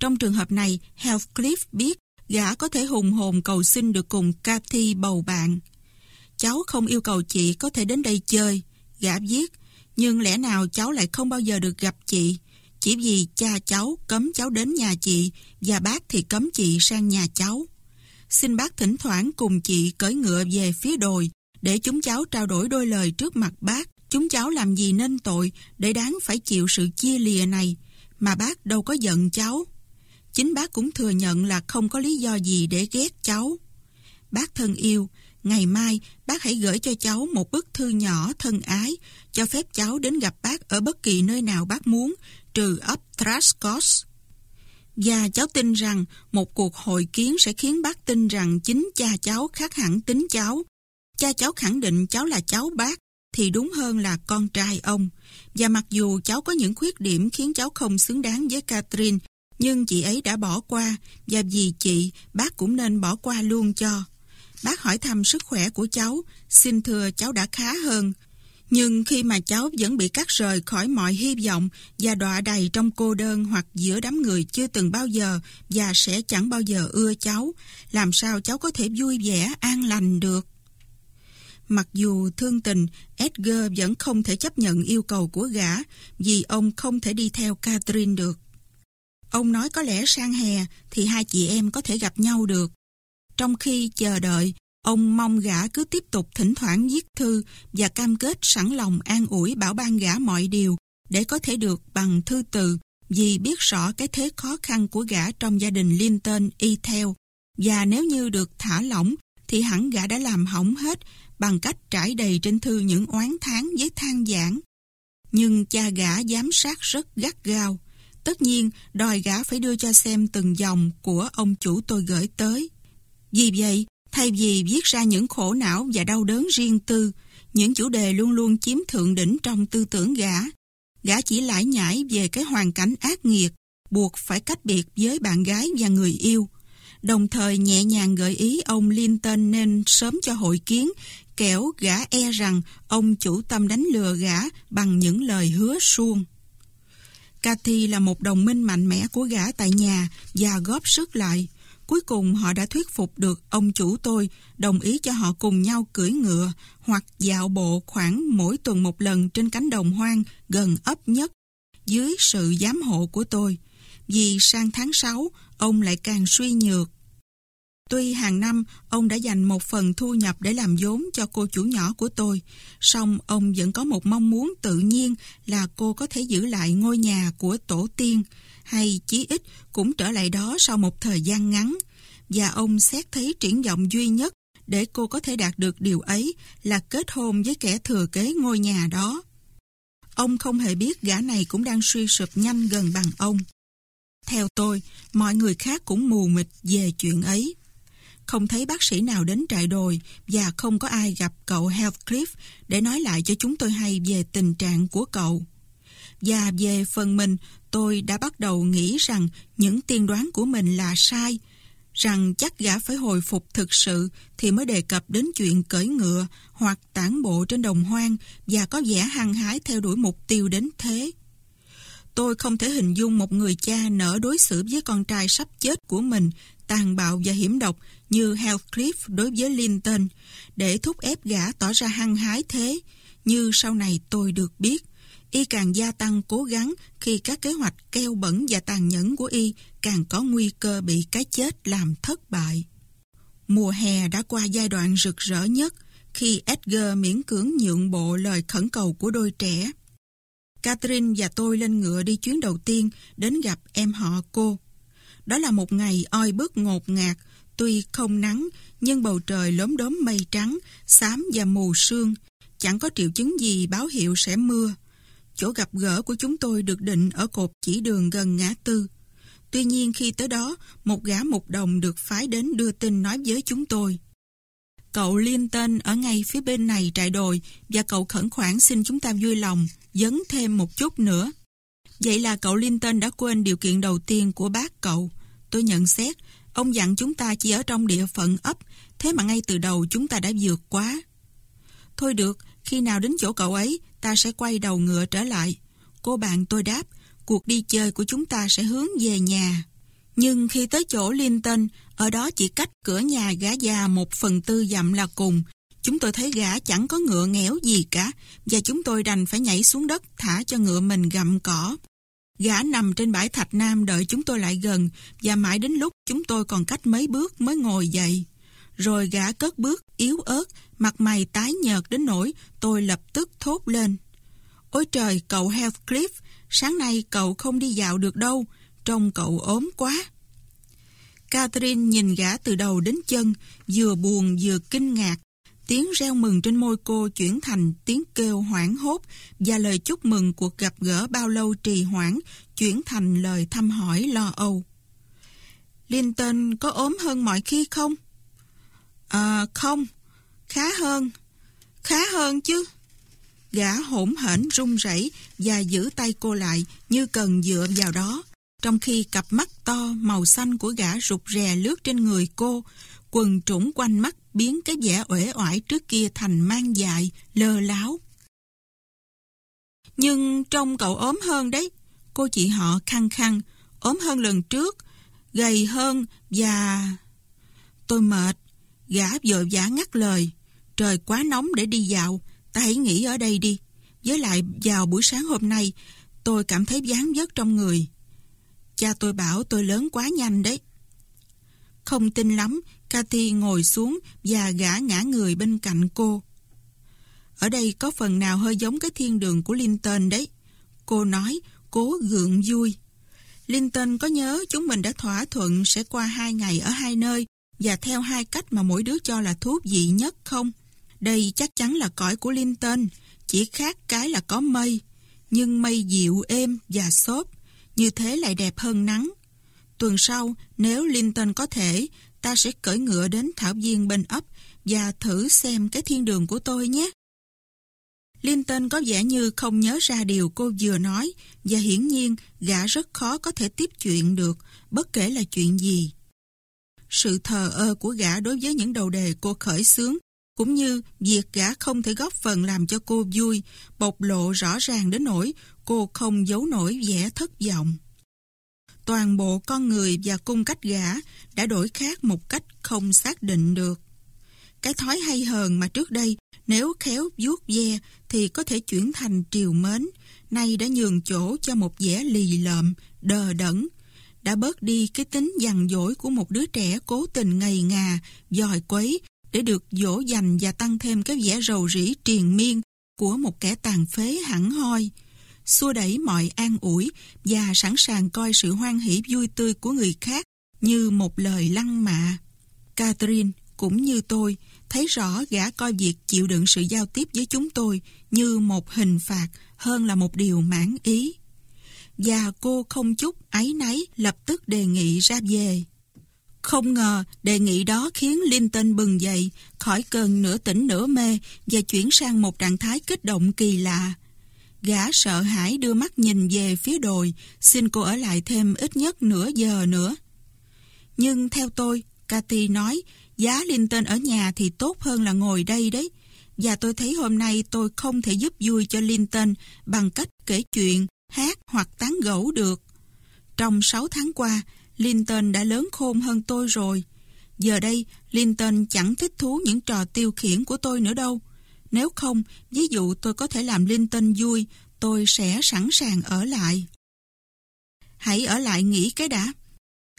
Trong trường hợp này, Heathcliff biết gã có thể hùng hồn cầu xin được cùng Cathy bầu bạn. Cháu không yêu cầu chị có thể đến đây chơi, gã viết, nhưng lẽ nào cháu lại không bao giờ được gặp chị, chỉ vì cha cháu cấm cháu đến nhà chị và bác thì cấm chị sang nhà cháu. Xin bác thỉnh thoảng cùng chị cởi ngựa về phía đồi để chúng cháu trao đổi đôi lời trước mặt bác. Chúng cháu làm gì nên tội để đáng phải chịu sự chia lìa này mà bác đâu có giận cháu. Chính bác cũng thừa nhận là không có lý do gì để ghét cháu. Bác thân yêu, ngày mai bác hãy gửi cho cháu một bức thư nhỏ thân ái, cho phép cháu đến gặp bác ở bất kỳ nơi nào bác muốn, trừ ấp Thrascos. Và cháu tin rằng một cuộc hội kiến sẽ khiến bác tin rằng chính cha cháu khác hẳn tính cháu. Cha cháu khẳng định cháu là cháu bác, thì đúng hơn là con trai ông. Và mặc dù cháu có những khuyết điểm khiến cháu không xứng đáng với Catherine, nhưng chị ấy đã bỏ qua, và vì chị, bác cũng nên bỏ qua luôn cho. Bác hỏi thăm sức khỏe của cháu, xin thưa cháu đã khá hơn. Nhưng khi mà cháu vẫn bị cắt rời khỏi mọi hy vọng và đọa đầy trong cô đơn hoặc giữa đám người chưa từng bao giờ và sẽ chẳng bao giờ ưa cháu, làm sao cháu có thể vui vẻ, an lành được? Mặc dù thương tình, Edgar vẫn không thể chấp nhận yêu cầu của gã vì ông không thể đi theo Catherine được. Ông nói có lẽ sang hè thì hai chị em có thể gặp nhau được. Trong khi chờ đợi, ông mong gã cứ tiếp tục thỉnh thoảng viết thư và cam kết sẵn lòng an ủi bảo ban gã mọi điều để có thể được bằng thư từ vì biết rõ cái thế khó khăn của gã trong gia đình Linton y theo. Và nếu như được thả lỏng thì hẳn gã đã làm hỏng hết bằng cách trải đầy trên thư những oán tháng với than giảng. Nhưng cha gã giám sát rất gắt gao. Tất nhiên, đòi gã phải đưa cho xem từng dòng của ông chủ tôi gửi tới. Vì vậy, thay vì viết ra những khổ não và đau đớn riêng tư, những chủ đề luôn luôn chiếm thượng đỉnh trong tư tưởng gã, gã chỉ lải nhải về cái hoàn cảnh ác nghiệt, buộc phải cách biệt với bạn gái và người yêu, đồng thời nhẹ nhàng gợi ý ông Linton nên sớm cho hội kiến, kẻo gã e rằng ông chủ tâm đánh lừa gã bằng những lời hứa suông. Cathy là một đồng minh mạnh mẽ của gã tại nhà và góp sức lại. Cuối cùng họ đã thuyết phục được ông chủ tôi đồng ý cho họ cùng nhau cưỡi ngựa hoặc dạo bộ khoảng mỗi tuần một lần trên cánh đồng hoang gần ấp nhất dưới sự giám hộ của tôi. Vì sang tháng 6, ông lại càng suy nhược Tuy hàng năm ông đã dành một phần thu nhập để làm vốn cho cô chủ nhỏ của tôi, song ông vẫn có một mong muốn tự nhiên là cô có thể giữ lại ngôi nhà của tổ tiên, hay chí ít cũng trở lại đó sau một thời gian ngắn. Và ông xét thấy triển vọng duy nhất để cô có thể đạt được điều ấy là kết hôn với kẻ thừa kế ngôi nhà đó. Ông không hề biết gã này cũng đang suy sụp nhanh gần bằng ông. Theo tôi, mọi người khác cũng mù mịt về chuyện ấy. Không thấy bác sĩ nào đến trại đồi và không có ai gặp cậu Heathcliff để nói lại cho chúng tôi hay về tình trạng của cậu. Và về phần mình, tôi đã bắt đầu nghĩ rằng những tiên đoán của mình là sai, rằng chắc gã phải hồi phục thực sự thì mới đề cập đến chuyện cởi ngựa hoặc tản bộ trên đồng hoang và có vẻ hăng hái theo đuổi mục tiêu đến thế. Tôi không thể hình dung một người cha nỡ đối xử với con trai sắp chết của mình tàn bạo và hiểm độc như Heathcliff đối với Linton để thúc ép gã tỏ ra hăng hái thế, như sau này tôi được biết. Y càng gia tăng cố gắng khi các kế hoạch keo bẩn và tàn nhẫn của Y càng có nguy cơ bị cái chết làm thất bại. Mùa hè đã qua giai đoạn rực rỡ nhất khi Edgar miễn cưỡng nhượng bộ lời khẩn cầu của đôi trẻ. Catherine và tôi lên ngựa đi chuyến đầu tiên đến gặp em họ cô. Đó là một ngày oi bức ngột ngạt, tuy không nắng, nhưng bầu trời lốm đốm mây trắng, xám và mù sương. Chẳng có triệu chứng gì báo hiệu sẽ mưa. Chỗ gặp gỡ của chúng tôi được định ở cột chỉ đường gần ngã tư. Tuy nhiên khi tới đó, một gã mục đồng được phái đến đưa tin nói với chúng tôi. Cậu liên tên ở ngay phía bên này trại đồi và cậu khẩn khoản xin chúng ta vui lòng, dấn thêm một chút nữa. Vậy là cậu Linton đã quên điều kiện đầu tiên của bác cậu. Tôi nhận xét, ông dặn chúng ta chỉ ở trong địa phận ấp, thế mà ngay từ đầu chúng ta đã vượt quá. Thôi được, khi nào đến chỗ cậu ấy, ta sẽ quay đầu ngựa trở lại. Cô bạn tôi đáp, cuộc đi chơi của chúng ta sẽ hướng về nhà. Nhưng khi tới chỗ Linton, ở đó chỉ cách cửa nhà gã già một phần tư dặm là cùng. Chúng tôi thấy gã chẳng có ngựa nghẽo gì cả, và chúng tôi đành phải nhảy xuống đất thả cho ngựa mình gặm cỏ. Gã nằm trên bãi thạch nam đợi chúng tôi lại gần và mãi đến lúc chúng tôi còn cách mấy bước mới ngồi dậy. Rồi gã cất bước yếu ớt, mặt mày tái nhợt đến nỗi tôi lập tức thốt lên. Ôi trời, cậu Heathcliff, sáng nay cậu không đi dạo được đâu, trông cậu ốm quá. Catherine nhìn gã từ đầu đến chân, vừa buồn vừa kinh ngạc. tiếng reo mừng trên môi cô chuyển thành tiếng kêu hoảng hốt và lời chúc mừng cuộc gặp gỡ bao lâu trì hoãn chuyển thành lời thăm hỏi lo âu. Linton có ốm hơn mọi khi không? À, không, khá hơn, khá hơn chứ. Gã hỗn hển run rẩy và giữ tay cô lại như cần dựa vào đó. Trong khi cặp mắt to màu xanh của gã rụt rè lướt trên người cô, quần trũng quanh mắt biến cái vẻ uể oải trước kia thành mang dại, lơ láo. Nhưng trông cậu ốm hơn đấy. Cô chị họ khăng khăng, ốm hơn lần trước, gầy hơn và... Tôi mệt, gã vội vã ngắt lời. Trời quá nóng để đi dạo, ta hãy nghỉ ở đây đi. Với lại vào buổi sáng hôm nay, tôi cảm thấy dáng dớt trong người. Cha tôi bảo tôi lớn quá nhanh đấy. Không tin lắm, Cathy ngồi xuống và gã ngã người bên cạnh cô. Ở đây có phần nào hơi giống cái thiên đường của Linton đấy. Cô nói, cố gượng vui. Linton có nhớ chúng mình đã thỏa thuận sẽ qua hai ngày ở hai nơi và theo hai cách mà mỗi đứa cho là thú vị nhất không? Đây chắc chắn là cõi của Linton, chỉ khác cái là có mây, nhưng mây dịu êm và xốp, như thế lại đẹp hơn nắng. Tuần sau, nếu Linton có thể, ta sẽ cởi ngựa đến thảo viên bên ấp và thử xem cái thiên đường của tôi nhé. Linton có vẻ như không nhớ ra điều cô vừa nói và hiển nhiên gã rất khó có thể tiếp chuyện được bất kể là chuyện gì. Sự thờ ơ của gã đối với những đầu đề cô khởi xướng cũng như việc gã không thể góp phần làm cho cô vui bộc lộ rõ ràng đến nỗi cô không giấu nổi vẻ thất vọng. Toàn bộ con người và cung cách gã đã đổi khác một cách không xác định được. Cái thói hay hờn mà trước đây nếu khéo vuốt ve thì có thể chuyển thành triều mến, nay đã nhường chỗ cho một vẻ lì lợm, đờ đẫn, đã bớt đi cái tính dằn dỗi của một đứa trẻ cố tình ngầy ngà, dòi quấy để được dỗ dành và tăng thêm cái vẻ rầu rĩ triền miên của một kẻ tàn phế hẳn hoi, xua đẩy mọi an ủi và sẵn sàng coi sự hoan hỷ vui tươi của người khác như một lời lăng mạ. Catherine, cũng như tôi, thấy rõ gã coi việc chịu đựng sự giao tiếp với chúng tôi như một hình phạt hơn là một điều mãn ý. Và cô không chút áy náy lập tức đề nghị ra về. Không ngờ đề nghị đó khiến Linton bừng dậy khỏi cơn nửa tỉnh nửa mê và chuyển sang một trạng thái kích động kỳ lạ. Gã sợ hãi đưa mắt nhìn về phía đồi, xin cô ở lại thêm ít nhất nửa giờ nữa. Nhưng theo tôi, Cathy nói, giá Linton ở nhà thì tốt hơn là ngồi đây đấy. Và tôi thấy hôm nay tôi không thể giúp vui cho Linton bằng cách kể chuyện, hát hoặc tán gẫu được. Trong 6 tháng qua, Linton đã lớn khôn hơn tôi rồi. Giờ đây, Linton chẳng thích thú những trò tiêu khiển của tôi nữa đâu. Nếu không, ví dụ tôi có thể làm Linton vui, tôi sẽ sẵn sàng ở lại. Hãy ở lại nghỉ cái đã.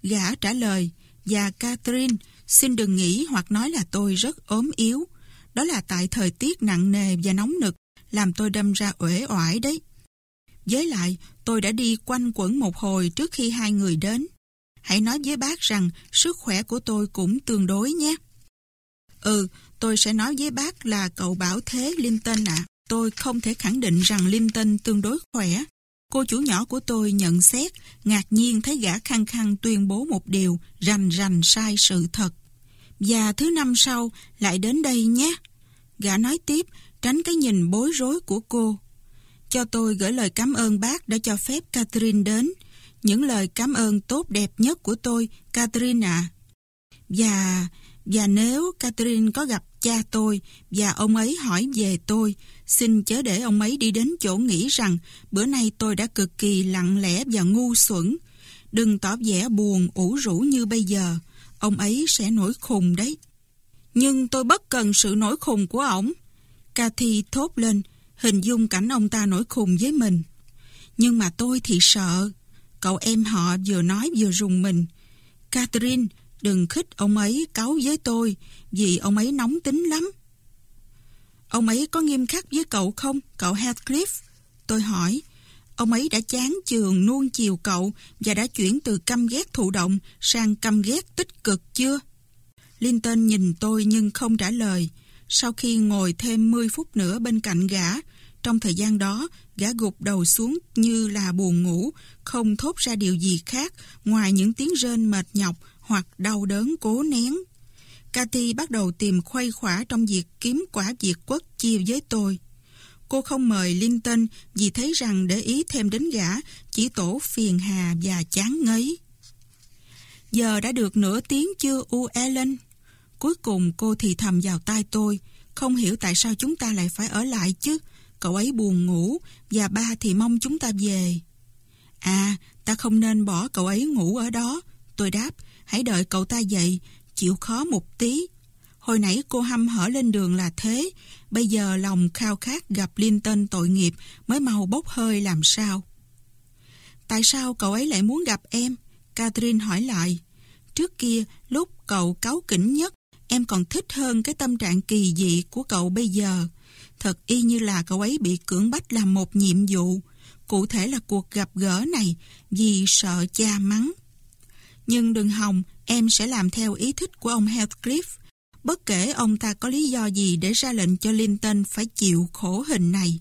Gã trả lời, và Catherine, xin đừng nghĩ hoặc nói là tôi rất ốm yếu. Đó là tại thời tiết nặng nề và nóng nực, làm tôi đâm ra uể oải đấy. Với lại, tôi đã đi quanh quẩn một hồi trước khi hai người đến. Hãy nói với bác rằng sức khỏe của tôi cũng tương đối nhé. Ừ, tôi sẽ nói với bác là cậu bảo thế Linton ạ. Tôi không thể khẳng định rằng Linton tương đối khỏe. Cô chủ nhỏ của tôi nhận xét, ngạc nhiên thấy gã khăng khăng tuyên bố một điều rành rành sai sự thật. Và thứ năm sau, lại đến đây nhé. Gã nói tiếp, tránh cái nhìn bối rối của cô. Cho tôi gửi lời cảm ơn bác đã cho phép Catherine đến. Những lời cảm ơn tốt đẹp nhất của tôi, Catherine ạ. Và, và nếu Catherine có gặp cha tôi và ông ấy hỏi về tôi, xin chớ để ông ấy đi đến chỗ nghĩ rằng bữa nay tôi đã cực kỳ lặng lẽ và ngu xuẩn. Đừng tỏ vẻ buồn, ủ rũ như bây giờ. Ông ấy sẽ nổi khùng đấy. Nhưng tôi bất cần sự nổi khùng của ổng. Cathy thốt lên, hình dung cảnh ông ta nổi khùng với mình. Nhưng mà tôi thì sợ. Cậu em họ vừa nói vừa rùng mình. Catherine, đừng khích ông ấy cáu với tôi, vì ông ấy nóng tính lắm. Ông ấy có nghiêm khắc với cậu không, cậu Heathcliff? Tôi hỏi. Ông ấy đã chán trường nuông chiều cậu và đã chuyển từ căm ghét thụ động sang căm ghét tích cực chưa? Linton nhìn tôi nhưng không trả lời. Sau khi ngồi thêm 10 phút nữa bên cạnh gã, trong thời gian đó, gã gục đầu xuống như là buồn ngủ, không thốt ra điều gì khác ngoài những tiếng rên mệt nhọc hoặc đau đớn cố nén. Cathy bắt đầu tìm khuây khỏa trong việc kiếm quả diệt quất chia với tôi. Cô không mời Linton vì thấy rằng để ý thêm đến gã chỉ tổ phiền hà và chán ngấy. Giờ đã được nửa tiếng chưa U Ellen? Cuối cùng cô thì thầm vào tai tôi, không hiểu tại sao chúng ta lại phải ở lại chứ. Cậu ấy buồn ngủ và ba thì mong chúng ta về. À, ta không nên bỏ cậu ấy ngủ ở đó. Tôi đáp, hãy đợi cậu ta dậy, chịu khó một tí. Hồi nãy cô hăm hở lên đường là thế, bây giờ lòng khao khát gặp Linton tội nghiệp mới mau bốc hơi làm sao. Tại sao cậu ấy lại muốn gặp em? Catherine hỏi lại. Trước kia, lúc cậu cáu kỉnh nhất, em còn thích hơn cái tâm trạng kỳ dị của cậu bây giờ. Thật y như là cậu ấy bị cưỡng bách làm một nhiệm vụ. Cụ thể là cuộc gặp gỡ này vì sợ cha mắng. Nhưng đừng hòng, em sẽ làm theo ý thích của ông Heathcliff. Bất kể ông ta có lý do gì để ra lệnh cho Linton phải chịu khổ hình này.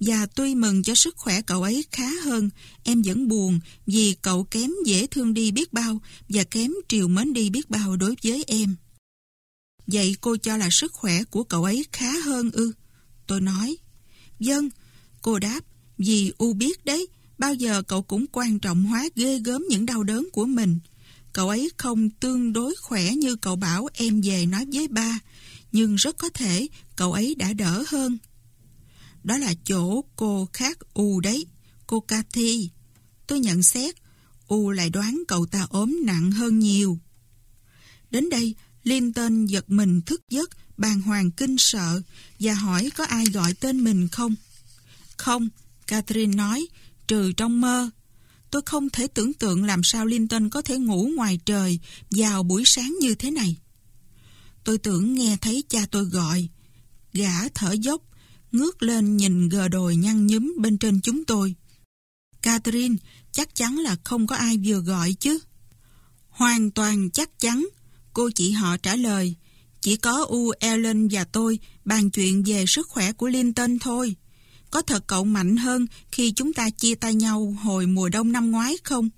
Và tuy mừng cho sức khỏe cậu ấy khá hơn, em vẫn buồn vì cậu kém dễ thương đi biết bao và kém triều mến đi biết bao đối với em. Vậy cô cho là sức khỏe của cậu ấy khá hơn ư? Tôi nói. Dân, cô đáp, vì U biết đấy, bao giờ cậu cũng quan trọng hóa ghê gớm những đau đớn của mình. Cậu ấy không tương đối khỏe như cậu bảo em về nói với ba, nhưng rất có thể cậu ấy đã đỡ hơn. Đó là chỗ cô khác U đấy, cô Cathy. Tôi nhận xét, U lại đoán cậu ta ốm nặng hơn nhiều. Đến đây, Linton giật mình thức giấc, bàng hoàng kinh sợ và hỏi có ai gọi tên mình không. Không, Catherine nói, trừ trong mơ. Tôi không thể tưởng tượng làm sao Linton có thể ngủ ngoài trời vào buổi sáng như thế này. Tôi tưởng nghe thấy cha tôi gọi. Gã thở dốc, ngước lên nhìn gờ đồi nhăn nhúm bên trên chúng tôi. Catherine, chắc chắn là không có ai vừa gọi chứ. Hoàn toàn chắc chắn, cô chị họ trả lời. Chỉ có U Ellen và tôi bàn chuyện về sức khỏe của Linton thôi. Có thật cậu mạnh hơn khi chúng ta chia tay nhau hồi mùa đông năm ngoái không?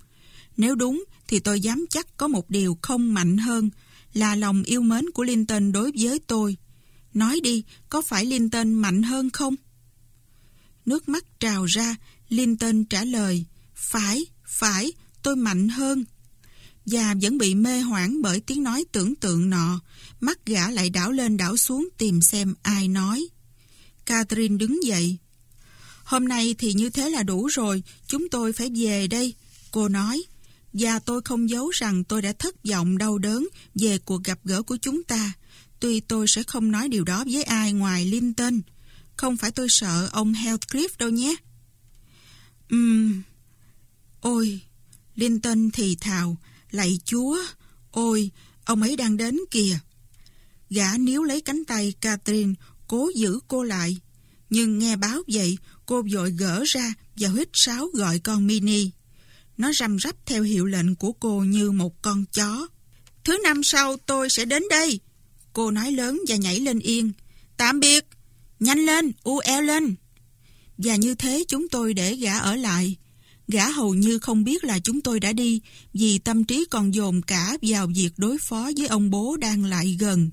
Nếu đúng thì tôi dám chắc có một điều không mạnh hơn là lòng yêu mến của Linton đối với tôi. Nói đi, có phải Linton mạnh hơn không? Nước mắt trào ra, Linton trả lời, phải, phải, tôi mạnh hơn. Và vẫn bị mê hoảng bởi tiếng nói tưởng tượng nọ, mắt gã lại đảo lên đảo xuống tìm xem ai nói. Catherine đứng dậy. Hôm nay thì như thế là đủ rồi, chúng tôi phải về đây, cô nói. Và tôi không giấu rằng tôi đã thất vọng đau đớn về cuộc gặp gỡ của chúng ta. Tuy tôi sẽ không nói điều đó với ai ngoài Linton. Không phải tôi sợ ông Heathcliff đâu nhé. Ừm... Ôi, Linton thì thào, lạy chúa, ôi, ông ấy đang đến kìa. Gã níu lấy cánh tay Catherine, cố giữ cô lại. Nhưng nghe báo vậy, cô vội gỡ ra và huyết sáo gọi con Mini. Nó răm rắp theo hiệu lệnh của cô như một con chó. Thứ năm sau tôi sẽ đến đây. Cô nói lớn và nhảy lên yên. Tạm biệt. Nhanh lên, u eo lên. Và như thế chúng tôi để gã ở lại. Gã hầu như không biết là chúng tôi đã đi vì tâm trí còn dồn cả vào việc đối phó với ông bố đang lại gần.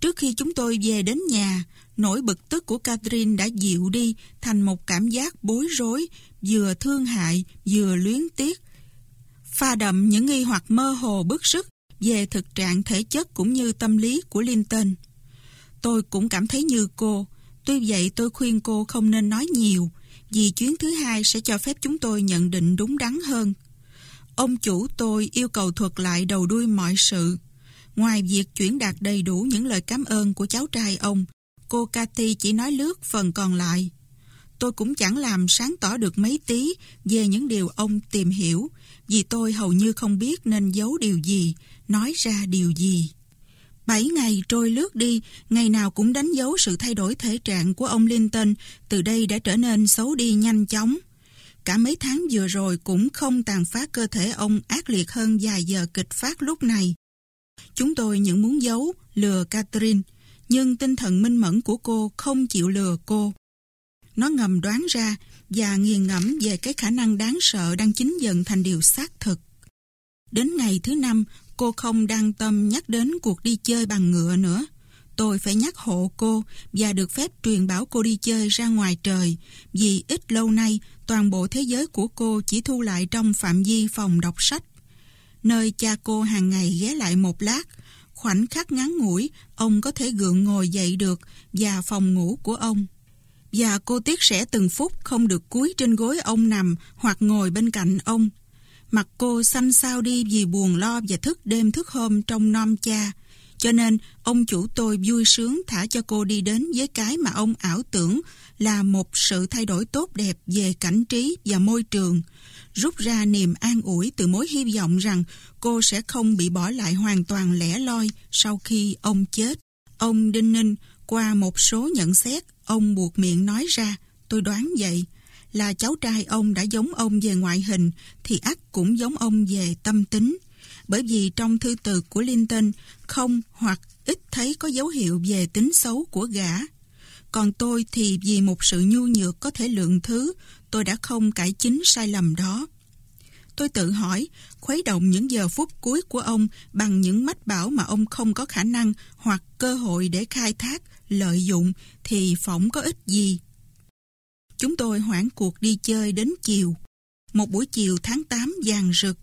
Trước khi chúng tôi về đến nhà, nỗi bực tức của Catherine đã dịu đi thành một cảm giác bối rối, vừa thương hại, vừa luyến tiếc. Pha đậm những nghi hoặc mơ hồ bức sức về thực trạng thể chất cũng như tâm lý của Linton. Tôi cũng cảm thấy như cô, tuy vậy tôi khuyên cô không nên nói nhiều, vì chuyến thứ hai sẽ cho phép chúng tôi nhận định đúng đắn hơn. Ông chủ tôi yêu cầu thuật lại đầu đuôi mọi sự. Ngoài việc chuyển đạt đầy đủ những lời cảm ơn của cháu trai ông, cô Cathy chỉ nói lướt phần còn lại. Tôi cũng chẳng làm sáng tỏ được mấy tí về những điều ông tìm hiểu, vì tôi hầu như không biết nên giấu điều gì, nói ra điều gì. Bảy ngày trôi lướt đi, ngày nào cũng đánh dấu sự thay đổi thể trạng của ông Linton, từ đây đã trở nên xấu đi nhanh chóng. Cả mấy tháng vừa rồi cũng không tàn phá cơ thể ông ác liệt hơn vài giờ kịch phát lúc này. Chúng tôi những muốn giấu, lừa Catherine, Nhưng tinh thần minh mẫn của cô không chịu lừa cô. Nó ngầm đoán ra và nghiền ngẫm về cái khả năng đáng sợ đang chính dần thành điều xác thực. Đến ngày thứ năm, cô không đang tâm nhắc đến cuộc đi chơi bằng ngựa nữa. Tôi phải nhắc hộ cô và được phép truyền bảo cô đi chơi ra ngoài trời vì ít lâu nay toàn bộ thế giới của cô chỉ thu lại trong phạm vi phòng đọc sách. Nơi cha cô hàng ngày ghé lại một lát, khoảnh khắc ngắn ngủi, ông có thể gượng ngồi dậy được và phòng ngủ của ông. Và cô tiếc sẽ từng phút không được cúi trên gối ông nằm hoặc ngồi bên cạnh ông. Mặt cô xanh xao đi vì buồn lo và thức đêm thức hôm trong non cha. Cho nên, ông chủ tôi vui sướng thả cho cô đi đến với cái mà ông ảo tưởng là một sự thay đổi tốt đẹp về cảnh trí và môi trường, rút ra niềm an ủi từ mối hy vọng rằng cô sẽ không bị bỏ lại hoàn toàn lẻ loi sau khi ông chết. Ông Đinh Ninh, qua một số nhận xét, ông buộc miệng nói ra, tôi đoán vậy, là cháu trai ông đã giống ông về ngoại hình thì ắt cũng giống ông về tâm tính bởi vì trong thư từ của Linton không hoặc ít thấy có dấu hiệu về tính xấu của gã. Còn tôi thì vì một sự nhu nhược có thể lượng thứ, tôi đã không cải chính sai lầm đó. Tôi tự hỏi, khuấy động những giờ phút cuối của ông bằng những mách bảo mà ông không có khả năng hoặc cơ hội để khai thác, lợi dụng thì phỏng có ích gì. Chúng tôi hoãn cuộc đi chơi đến chiều. Một buổi chiều tháng 8 vàng rực,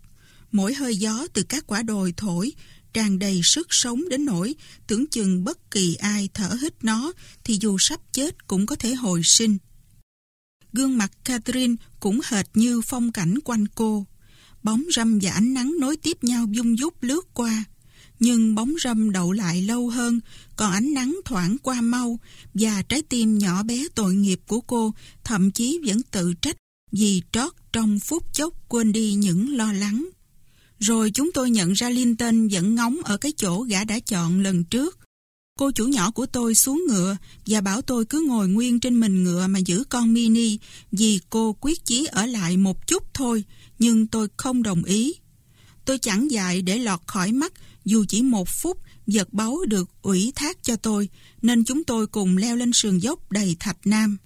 mỗi hơi gió từ các quả đồi thổi, tràn đầy sức sống đến nỗi tưởng chừng bất kỳ ai thở hít nó thì dù sắp chết cũng có thể hồi sinh. Gương mặt Catherine cũng hệt như phong cảnh quanh cô. Bóng râm và ánh nắng nối tiếp nhau dung dút lướt qua. Nhưng bóng râm đậu lại lâu hơn, còn ánh nắng thoảng qua mau và trái tim nhỏ bé tội nghiệp của cô thậm chí vẫn tự trách vì trót trong phút chốc quên đi những lo lắng. Rồi chúng tôi nhận ra Linton vẫn ngóng ở cái chỗ gã đã chọn lần trước. Cô chủ nhỏ của tôi xuống ngựa và bảo tôi cứ ngồi nguyên trên mình ngựa mà giữ con mini vì cô quyết chí ở lại một chút thôi, nhưng tôi không đồng ý. Tôi chẳng dại để lọt khỏi mắt dù chỉ một phút vật báu được ủy thác cho tôi, nên chúng tôi cùng leo lên sườn dốc đầy thạch nam.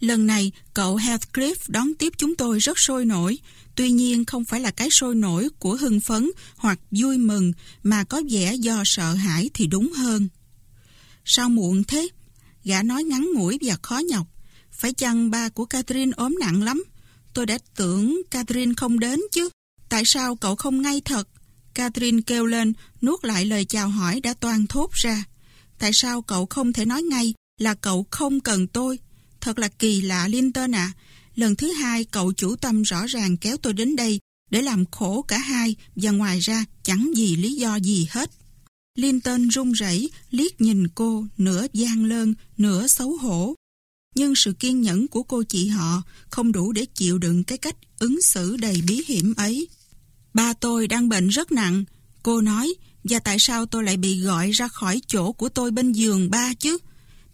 Lần này, cậu Heathcliff đón tiếp chúng tôi rất sôi nổi, tuy nhiên không phải là cái sôi nổi của hưng phấn hoặc vui mừng mà có vẻ do sợ hãi thì đúng hơn. Sao muộn thế? Gã nói ngắn ngủi và khó nhọc. Phải chăng ba của Catherine ốm nặng lắm? Tôi đã tưởng Catherine không đến chứ. Tại sao cậu không ngay thật? Catherine kêu lên, nuốt lại lời chào hỏi đã toan thốt ra. Tại sao cậu không thể nói ngay là cậu không cần tôi? Thật là kỳ lạ Linton ạ. À. Lần thứ hai cậu chủ tâm rõ ràng kéo tôi đến đây để làm khổ cả hai và ngoài ra chẳng gì lý do gì hết. Linton run rẩy liếc nhìn cô nửa gian lơn, nửa xấu hổ. Nhưng sự kiên nhẫn của cô chị họ không đủ để chịu đựng cái cách ứng xử đầy bí hiểm ấy. Ba tôi đang bệnh rất nặng, cô nói, và tại sao tôi lại bị gọi ra khỏi chỗ của tôi bên giường ba chứ?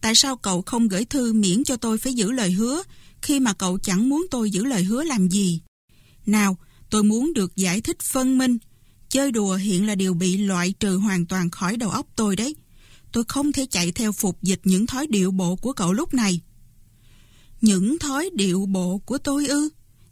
Tại sao cậu không gửi thư miễn cho tôi phải giữ lời hứa khi mà cậu chẳng muốn tôi giữ lời hứa làm gì? Nào, tôi muốn được giải thích phân minh. Chơi đùa hiện là điều bị loại trừ hoàn toàn khỏi đầu óc tôi đấy. Tôi không thể chạy theo phục dịch những thói điệu bộ của cậu lúc này. Những thói điệu bộ của tôi ư?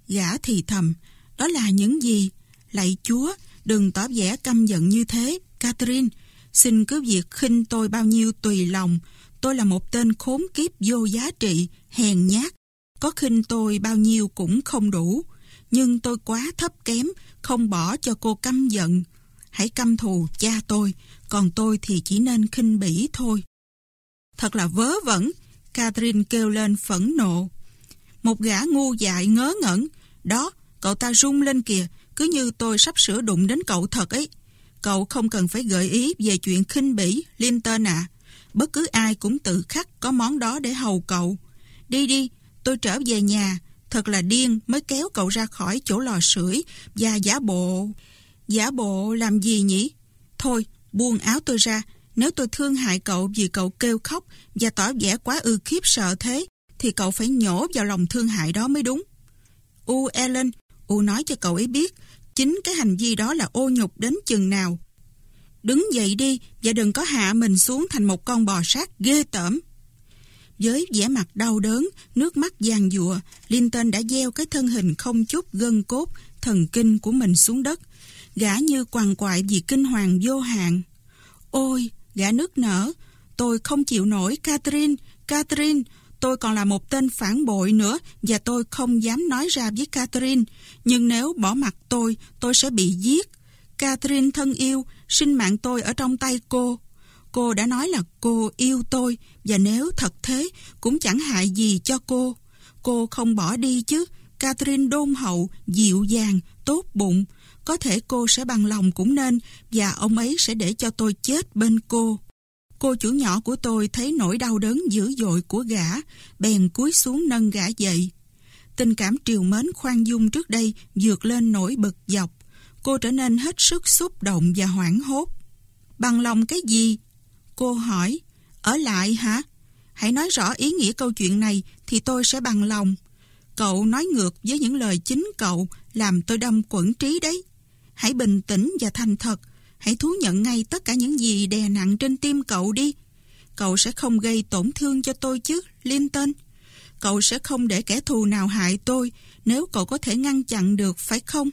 Gã thì thầm, đó là những gì? Lạy Chúa, đừng tỏ vẻ căm giận như thế, Catherine. Xin cứ việc khinh tôi bao nhiêu tùy lòng, Tôi là một tên khốn kiếp vô giá trị, hèn nhát. Có khinh tôi bao nhiêu cũng không đủ. Nhưng tôi quá thấp kém, không bỏ cho cô căm giận. Hãy căm thù cha tôi, còn tôi thì chỉ nên khinh bỉ thôi. Thật là vớ vẩn, Catherine kêu lên phẫn nộ. Một gã ngu dại ngớ ngẩn. Đó, cậu ta rung lên kìa, cứ như tôi sắp sửa đụng đến cậu thật ấy. Cậu không cần phải gợi ý về chuyện khinh bỉ, Linton ạ. À bất cứ ai cũng tự khắc có món đó để hầu cậu. Đi đi, tôi trở về nhà, thật là điên mới kéo cậu ra khỏi chỗ lò sưởi và giả bộ... Giả bộ làm gì nhỉ? Thôi, buông áo tôi ra, nếu tôi thương hại cậu vì cậu kêu khóc và tỏ vẻ quá ư khiếp sợ thế, thì cậu phải nhổ vào lòng thương hại đó mới đúng. U Ellen, U nói cho cậu ấy biết, chính cái hành vi đó là ô nhục đến chừng nào. đứng dậy đi và đừng có hạ mình xuống thành một con bò sát ghê tởm. Với vẻ mặt đau đớn, nước mắt giàn giụa, Linton đã gieo cái thân hình không chút gân cốt, thần kinh của mình xuống đất. Gã như quằn quại vì kinh hoàng vô hạn. Ôi, gã nước nở. Tôi không chịu nổi, Catherine, Catherine, tôi còn là một tên phản bội nữa và tôi không dám nói ra với Catherine. Nhưng nếu bỏ mặt tôi, tôi sẽ bị giết. Catherine thân yêu, sinh mạng tôi ở trong tay cô. Cô đã nói là cô yêu tôi và nếu thật thế cũng chẳng hại gì cho cô. Cô không bỏ đi chứ. Catherine đôn hậu, dịu dàng, tốt bụng. Có thể cô sẽ bằng lòng cũng nên và ông ấy sẽ để cho tôi chết bên cô. Cô chủ nhỏ của tôi thấy nỗi đau đớn dữ dội của gã, bèn cúi xuống nâng gã dậy. Tình cảm triều mến khoan dung trước đây dược lên nỗi bực dọc. Cô trở nên hết sức xúc động và hoảng hốt. Bằng lòng cái gì? Cô hỏi. Ở lại hả? Hãy nói rõ ý nghĩa câu chuyện này thì tôi sẽ bằng lòng. Cậu nói ngược với những lời chính cậu làm tôi đâm quẩn trí đấy. Hãy bình tĩnh và thành thật. Hãy thú nhận ngay tất cả những gì đè nặng trên tim cậu đi. Cậu sẽ không gây tổn thương cho tôi chứ, Linton. Cậu sẽ không để kẻ thù nào hại tôi nếu cậu có thể ngăn chặn được, phải không?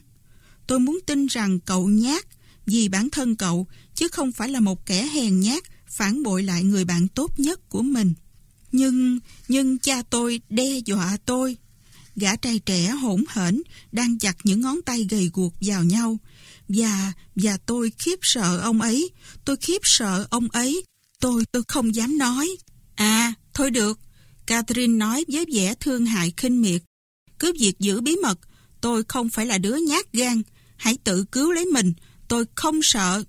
Tôi muốn tin rằng cậu nhát vì bản thân cậu, chứ không phải là một kẻ hèn nhát phản bội lại người bạn tốt nhất của mình. Nhưng, nhưng cha tôi đe dọa tôi. Gã trai trẻ hỗn hển, đang chặt những ngón tay gầy guộc vào nhau. Và, và tôi khiếp sợ ông ấy. Tôi khiếp sợ ông ấy. Tôi, tôi không dám nói. À, thôi được. Catherine nói với vẻ thương hại khinh miệt. Cứ việc giữ bí mật, tôi không phải là đứa nhát gan. Hãy tự cứu lấy mình. Tôi không sợ,